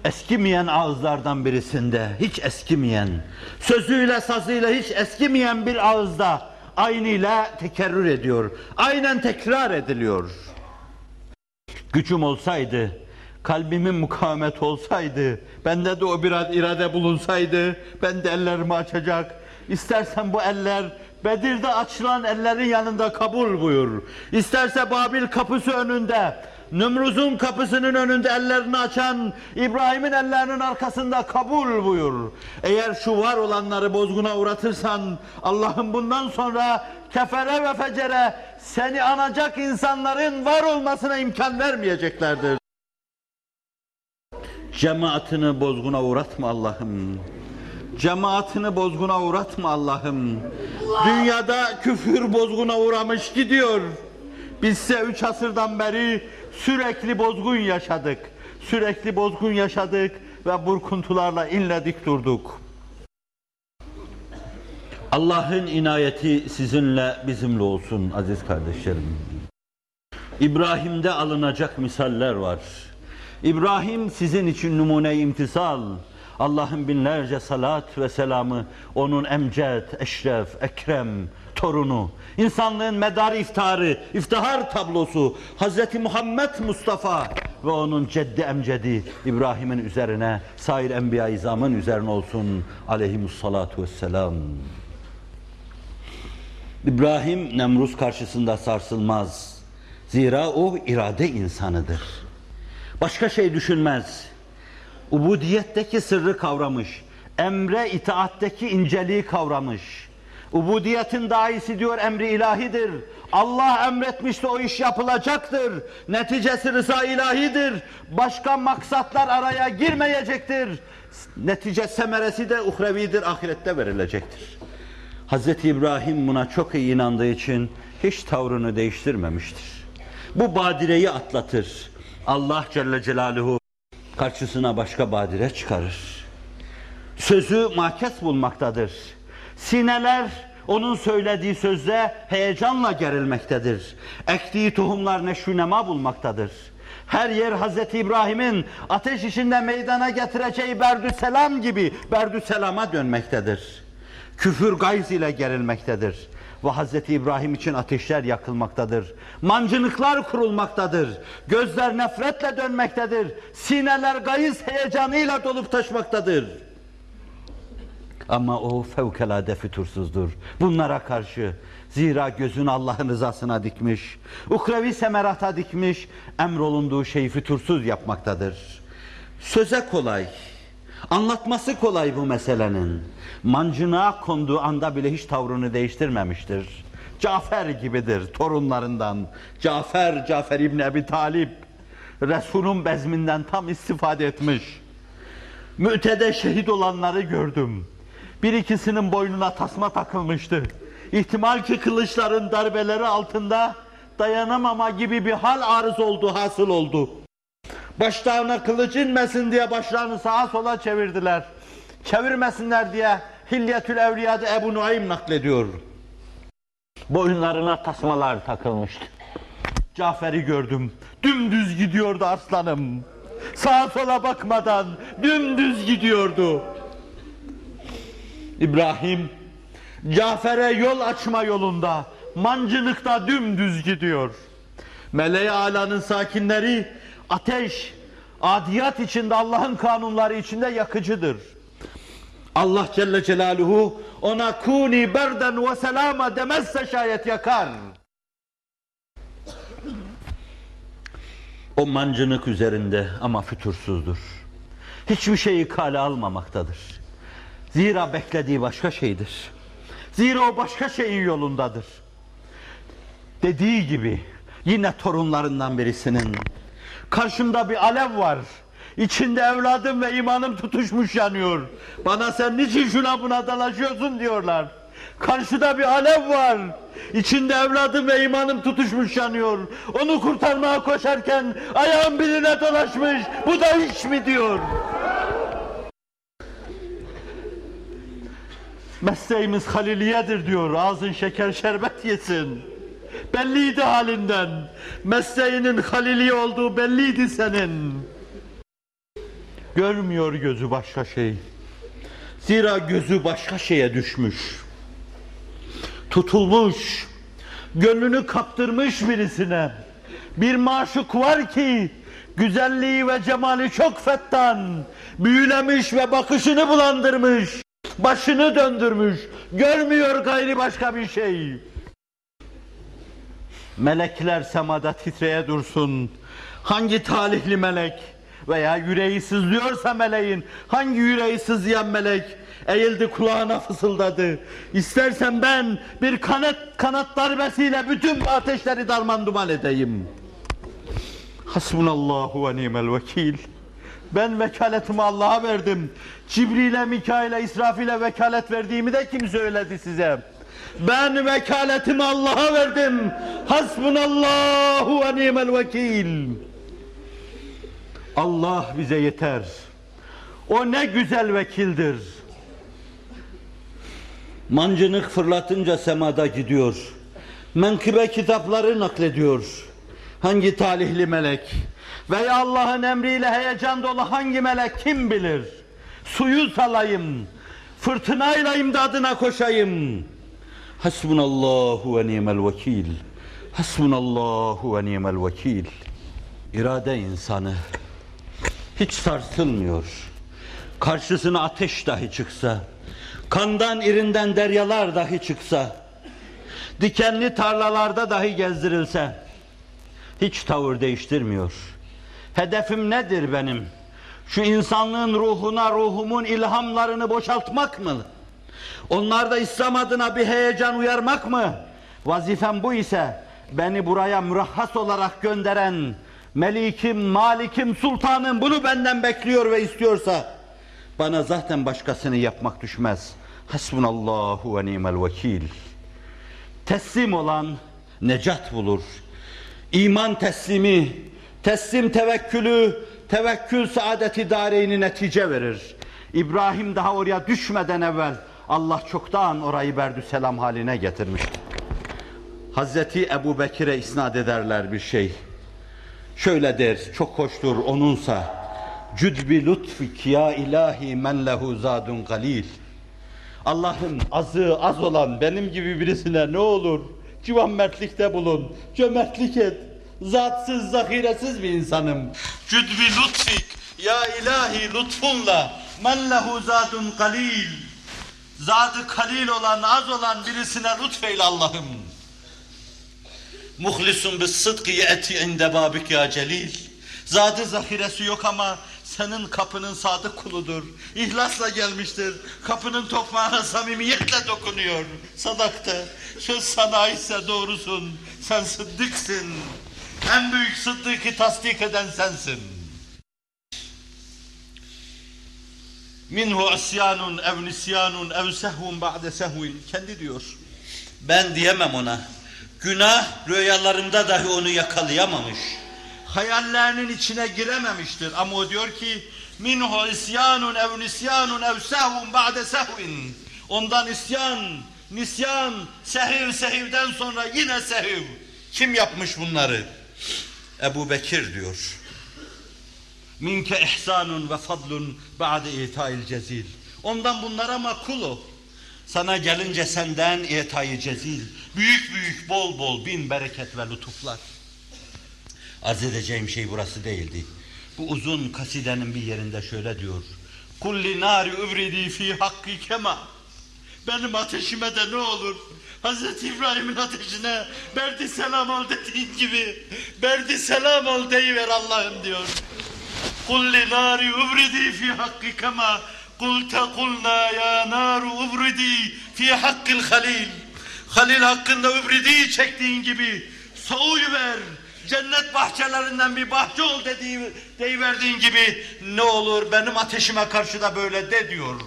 Eskimeyen ağızlardan birisinde, hiç eskimeyen, sözüyle sazıyla hiç eskimeyen bir ağızda aynıyla tekerrür ediyor. Aynen tekrar ediliyor. Gücüm olsaydı, kalbimin mukavemet olsaydı, bende de o bir irade bulunsaydı, ben de ellerimi açacak. İstersen bu eller Bedir'de açılan ellerin yanında kabul buyur. İsterse Babil kapısı önünde, Nümruz'un kapısının önünde ellerini açan İbrahim'in ellerinin arkasında kabul buyur. Eğer şu var olanları bozguna uğratırsan Allah'ım bundan sonra kefere ve fecere seni anacak insanların var olmasına imkan vermeyeceklerdir. Cemaatini bozguna uğratma Allah'ım. Cemaatini bozguna uğratma Allah'ım. Dünyada küfür bozguna uğramış gidiyor. Bizse üç asırdan beri sürekli bozgun yaşadık. Sürekli bozgun yaşadık ve burkuntularla inledik durduk. Allah'ın inayeti sizinle bizimle olsun aziz kardeşlerim. İbrahim'de alınacak misaller var. İbrahim sizin için numune imtisal. Allah'ın binlerce salat ve selamı onun emced, eşref, ekrem, torunu, insanlığın medar iftarı, iftihar tablosu Hz. Muhammed Mustafa ve onun ceddi emcedi İbrahim'in üzerine, sair enbiya-i izamın üzerine olsun aleyhimussalatu vesselam. İbrahim Nemruz karşısında sarsılmaz. Zira o irade insanıdır. Başka şey düşünmez. Ubudiyetteki sırrı kavramış. Emre itaatteki inceliği kavramış. Ubudiyetin daisi diyor emri ilahidir. Allah emretmişse o iş yapılacaktır. Neticesi rıza ilahidir. Başka maksatlar araya girmeyecektir. Netice semeresi de uhrevidir, ahirette verilecektir. Hz. İbrahim buna çok iyi inandığı için hiç tavrını değiştirmemiştir. Bu badireyi atlatır. Allah Celle Celaluhu karşısına başka badire çıkarır. Sözü mahkes bulmaktadır. Sineler onun söylediği sözle heyecanla gerilmektedir. Ektiği tohumlar neşünema bulmaktadır. Her yer Hazreti İbrahim'in ateş içinde meydana getireceği berdü selam gibi berdü selama dönmektedir. Küfür gayz ile gerilmektedir. Ve Hz. İbrahim için ateşler yakılmaktadır. Mancınıklar kurulmaktadır. Gözler nefretle dönmektedir. Sineler gayız heyecanıyla dolup taşmaktadır. Ama o fevkalade fütursuzdur. Bunlara karşı zira gözünü Allah'ın rızasına dikmiş, ukrevi semerata dikmiş, emrolunduğu şeyi fütursuz yapmaktadır. Söze kolay, anlatması kolay bu meselenin. Mancınığa konduğu anda bile hiç tavrını değiştirmemiştir. Cafer gibidir torunlarından. Cafer, Cafer İbni Ebi Talip, Resul'un bezminden tam istifade etmiş. Mü'tede şehit olanları gördüm. Bir ikisinin boynuna tasma takılmıştı. İhtimal ki kılıçların darbeleri altında dayanamama gibi bir hal arız oldu, hasıl oldu. Başlarına kılıç inmesin diye başlarını sağa sola çevirdiler. Çevirmesinler diye Hilyetül Evliya'da Ebu Nuaym naklediyor. Boyunlarına tasmalar takılmıştı. Cafer'i gördüm. Dümdüz gidiyordu aslanım. Sağa sola bakmadan dümdüz gidiyordu. İbrahim Cafer'e yol açma yolunda mancınıkta dümdüz gidiyor. Meleği alanın sakinleri ateş, adiyat içinde Allah'ın kanunları içinde yakıcıdır. Allah Celle Celaluhu ona kuni berden ve selama demezse şayet yakar. O mancınık üzerinde ama fütursuzdur. Hiçbir şeyi kale almamaktadır. Zira beklediği başka şeydir. Zira o başka şeyin yolundadır. Dediği gibi yine torunlarından birisinin karşımda bir alev var. İçinde evladım ve imanım tutuşmuş yanıyor. Bana sen niçin şuna buna dalaşıyorsun diyorlar. Karşıda bir alev var. İçinde evladım ve imanım tutuşmuş yanıyor. Onu kurtarmaya koşarken ayağım birine dolaşmış. Bu da iş mi diyor. Mesleğimiz haliliyedir diyor. Ağzın şeker şerbet yesin. Belliydi halinden. Mesleğinin halili olduğu belliydi senin. Görmüyor gözü başka şey. Zira gözü başka şeye düşmüş. Tutulmuş. Gönlünü kaptırmış birisine. Bir maşuk var ki güzelliği ve cemali çok fettan. Büyülemiş ve bakışını bulandırmış. Başını döndürmüş. Görmüyor gayri başka bir şey. Melekler semada titreye dursun. Hangi talihli melek veya yüreği sızlıyorsa meleğin hangi yüreği sızlayan melek eğildi kulağına fısıldadı. İstersen ben bir kanat kanat darbesiyle bütün ateşleri darman duman edeyim. Hasbunallahu ve nimel vekil. Ben vekaletimi Allah'a verdim. Cibril'e, Mikail'e, İsrafil'e vekalet verdiğimi de kim söyledi size? Ben vekaletimi Allah'a verdim. Hasbunallahu ve nimel vekil. Allah bize yeter. O ne güzel vekildir. Mancınık fırlatınca semada gidiyor. Menkıbe kitapları naklediyor. Hangi talihli melek veya Allah'ın emriyle heyecan dolu hangi melek kim bilir? Suyu salayım, fırtınayla imdadına koşayım. Hasbunallahu ve nimel vekil. Hasbunallahu ve nimel vekil. İrade insanı hiç sarsılmıyor. Karşısına ateş dahi çıksa, kandan irinden deryalar dahi çıksa, dikenli tarlalarda dahi gezdirilse, hiç tavır değiştirmiyor. Hedefim nedir benim? Şu insanlığın ruhuna ruhumun ilhamlarını boşaltmak mı? Onlarda İslam adına bir heyecan uyarmak mı? Vazifem bu ise beni buraya mürahhas olarak gönderen Melikim, Malikim, Sultanım bunu benden bekliyor ve istiyorsa bana zaten başkasını yapmak düşmez. Hasbunallahu ve nimel vekil. Teslim olan necat bulur. İman teslimi, teslim tevekkülü, tevekkül saadeti dareyni netice verir. İbrahim daha oraya düşmeden evvel Allah çoktan orayı berdü selam haline getirmişti. Hazreti Ebu Bekir'e isnat ederler bir şey. Şöyle der, çok hoştur onunsa. Cüdbi lütfik ya ilahi men lehu zadun galil. Allah'ım azı az olan benim gibi birisine ne olur civan mertlikte bulun, cömertlik et. Zatsız, zahiresiz bir insanım. Cüdbi lütfik, ya ilahi lütfunla, men lehu zadun kalil. Zadı kalil olan, az olan birisine lütfeyle Allah'ım. Muhlisun bis sıdkı ye'ti inde babik ya celil. Zadı zahiresi yok ama senin kapının sadık kuludur. İhlasla gelmiştir. Kapının tokmağına samimiyetle dokunuyor. Sadakta. Söz sana ise doğrusun. Sen sıddıksın. En büyük sıddıkı tasdik eden sensin. Minhu isyanun ev nisyanun ev sehvun ba'de sehvin. Kendi diyor. Ben diyemem ona. Günah rüyalarımda dahi onu yakalayamamış. Hayallerinin içine girememiştir. Ama o diyor ki minhu isyanun ev nisyanun ev sehvun ba'de sehvin. Ondan isyan, nisyan, sehiv sehivden sonra yine sehiv. Kim yapmış bunları? Ebu Bekir diyor. Minke ihsanun ve fadlun ba'de itail cezil. Ondan bunlara makul ol. Sana gelince senden itayı cezil. Büyük büyük bol bol bin bereket ve lütuflar. Arz edeceğim şey burası değildi. Bu uzun kasidenin bir yerinde şöyle diyor. Kulli nari üvridi fi hakki kema. Benim ateşime de ne olur? Hazreti İbrahim'in ateşine berdi selam al dediğin gibi berdi selam al deyiver Allah'ım diyor. Kulli nari üvridi fi hakki kema قلت قلنا ya naru ubridi fi hakkil halil. Halil hakkında übridi çektiğin gibi soğuyu ver. Cennet bahçelerinden bir bahçe ol dediği, deyiverdiğin gibi ne olur benim ateşime karşı da böyle de diyor.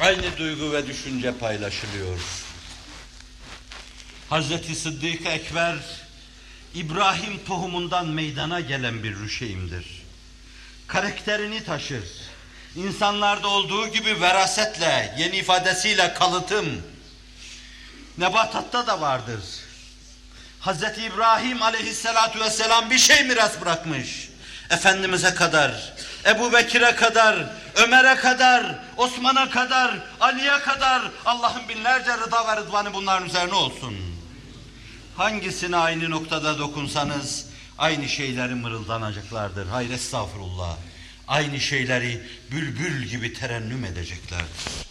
Aynı duygu ve düşünce paylaşılıyor. Hazreti Sıddık Ekber İbrahim tohumundan meydana gelen bir rüşeğimdir. Karakterini taşır. İnsanlarda olduğu gibi verasetle, yeni ifadesiyle kalıtım. Nebatatta da vardır. Hazreti İbrahim aleyhissalatu vesselam bir şey miras bırakmış. Efendimiz'e kadar, Ebu Bekir'e kadar, Ömer'e kadar, Osman'a kadar, Ali'ye kadar Allah'ın binlerce rıda ve rıdvanı bunların üzerine olsun. Hangisine aynı noktada dokunsanız aynı şeyleri mırıldanacaklardır. Hayır estağfurullah. Aynı şeyleri bülbül gibi terennüm edeceklerdir.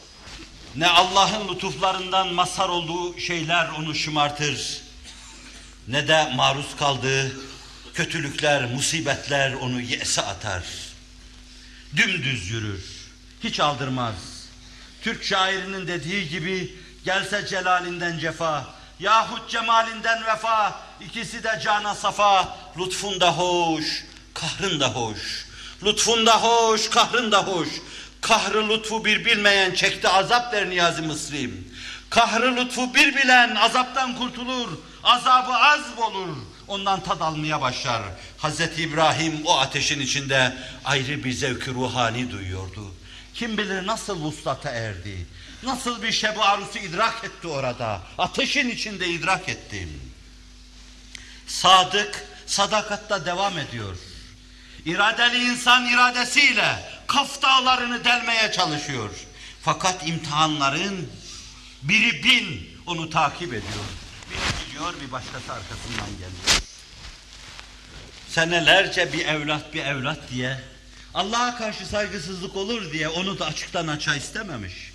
Ne Allah'ın lütuflarından mazhar olduğu şeyler onu şımartır. Ne de maruz kaldığı kötülükler, musibetler onu yese atar. Dümdüz yürür. Hiç aldırmaz. Türk şairinin dediği gibi gelse celalinden cefa, yahut cemalinden vefa, ikisi de cana safa, lütfun da hoş, kahrın hoş. Lütfun da hoş, kahrın hoş. Kahrı lütfu bir bilmeyen çekti azap der Niyazi Mısri'm. Kahrı lütfu bir bilen azaptan kurtulur, azabı az olur. Ondan tad almaya başlar. Hazreti İbrahim o ateşin içinde ayrı bir zevki ruhani duyuyordu. Kim bilir nasıl vuslata erdi. Nasıl bir şebu arusu idrak etti orada. Ateşin içinde idrak etti. Sadık, sadakatta devam ediyor. İradeli insan iradesiyle Kaf dağlarını delmeye çalışıyor. Fakat imtihanların biri bin onu takip ediyor. Biri gidiyor bir başkası arkasından geliyor. Senelerce bir evlat bir evlat diye Allah'a karşı saygısızlık olur diye onu da açıktan açığa istememiş.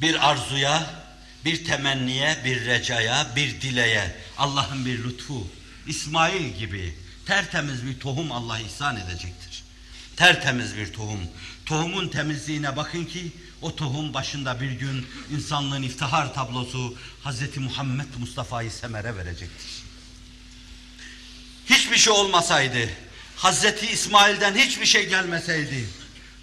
Bir arzuya, bir temenniye, bir recaya, bir dileye Allah'ın bir lütfu, İsmail gibi tertemiz bir tohum Allah ihsan edecektir. Tertemiz bir tohum. Tohumun temizliğine bakın ki o tohum başında bir gün insanlığın iftihar tablosu Hz. Muhammed Mustafa'yı semere verecektir. Hiçbir şey olmasaydı, Hz. İsmail'den hiçbir şey gelmeseydi,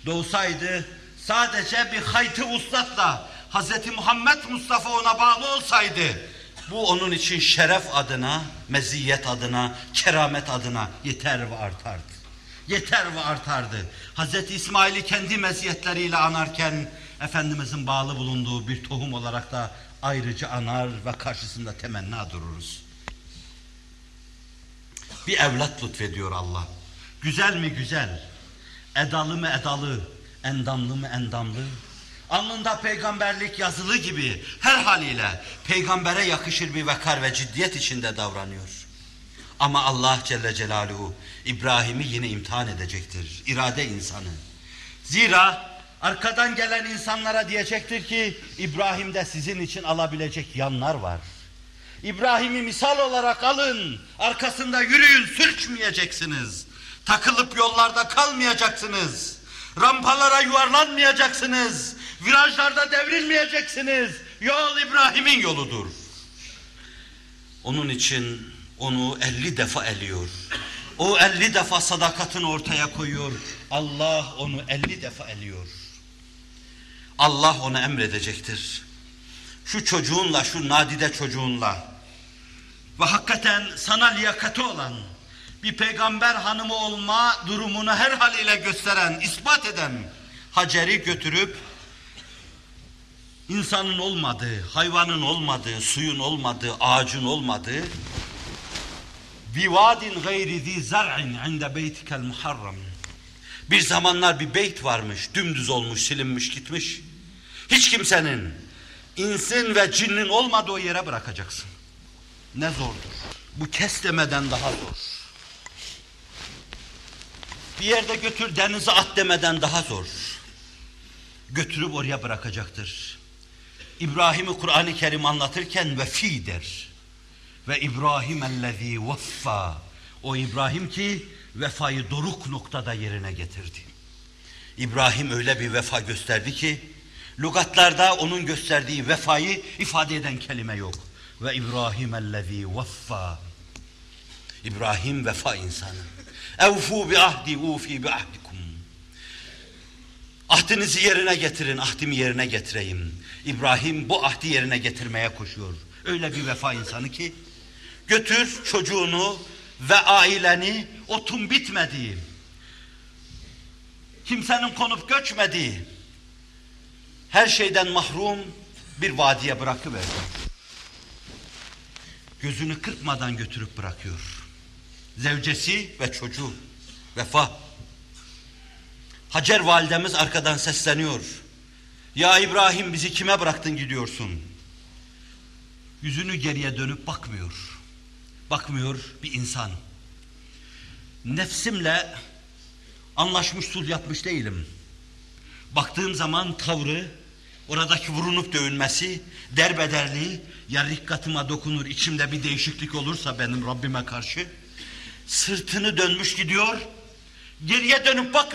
doğsaydı sadece bir hayti uslatla Hz. Muhammed Mustafa ona bağlı olsaydı, bu onun için şeref adına, meziyet adına, keramet adına yeter ve artardı. Yeter ve artardı. Hz. İsmail'i kendi meziyetleriyle anarken, Efendimizin bağlı bulunduğu bir tohum olarak da ayrıca anar ve karşısında temenna dururuz. Bir evlat lütfediyor Allah. Güzel mi güzel, edalı mı edalı, Endamlı mı endamlı? Alnında peygamberlik yazılı gibi her haliyle peygambere yakışır bir vekar ve ciddiyet içinde davranıyor. Ama Allah Celle Celaluhu İbrahim'i yine imtihan edecektir. İrade insanı. Zira arkadan gelen insanlara diyecektir ki İbrahim'de sizin için alabilecek yanlar var. İbrahim'i misal olarak alın. Arkasında yürüyün, sürçmeyeceksiniz. Takılıp yollarda kalmayacaksınız. Rampalara yuvarlanmayacaksınız. Virajlarda devrilmeyeceksiniz. Yol İbrahim'in yoludur. Onun için onu elli defa eliyor. O elli defa sadakatini ortaya koyuyor. Allah onu elli defa eliyor. Allah ona emredecektir. Şu çocuğunla, şu nadide çocuğunla ve hakikaten sana liyakati olan bir peygamber hanımı olma durumunu her haliyle gösteren, ispat eden Hacer'i götürüp insanın olmadığı, hayvanın olmadığı, suyun olmadığı, ağacın olmadığı bivadin gayri zi zar'in inde beytikel muharram bir zamanlar bir beyt varmış, dümdüz olmuş, silinmiş, gitmiş. Hiç kimsenin, insin ve cinnin olmadığı yere bırakacaksın. Ne zordur. Bu kes demeden daha zor. Bir yerde götür denize at demeden daha zor. Götürüp oraya bırakacaktır. İbrahim'i Kur'an-ı Kerim anlatırken vefi der. Ve İbrahim ellezî veffa. O İbrahim ki vefayı doruk noktada yerine getirdi. İbrahim öyle bir vefa gösterdi ki lügatlarda onun gösterdiği vefayı ifade eden kelime yok. Ve İbrahim ellezî veffa. İbrahim vefa insanı. Evfu bi ahdi ufi bi ahdikum. Ahdinizi yerine getirin, ahdimi yerine getireyim. İbrahim bu ahdi yerine getirmeye koşuyor. Öyle bir vefa insanı ki götür çocuğunu ve aileni otun bitmediği, kimsenin konup göçmediği, her şeyden mahrum bir vadiye bırakıverdi. Gözünü kırpmadan götürüp bırakıyor. Zevcesi ve çocuğu, vefa. Hacer validemiz arkadan sesleniyor. Ya İbrahim bizi kime bıraktın gidiyorsun? Yüzünü geriye dönüp bakmıyor. Bakmıyor bir insan. Nefsimle anlaşmış sulh yapmış değilim. Baktığım zaman tavrı, oradaki vurunup dövünmesi, derbederliği, ya rikkatıma dokunur, içimde bir değişiklik olursa benim Rabbime karşı, sırtını dönmüş gidiyor, geriye dönüp bakmıyor.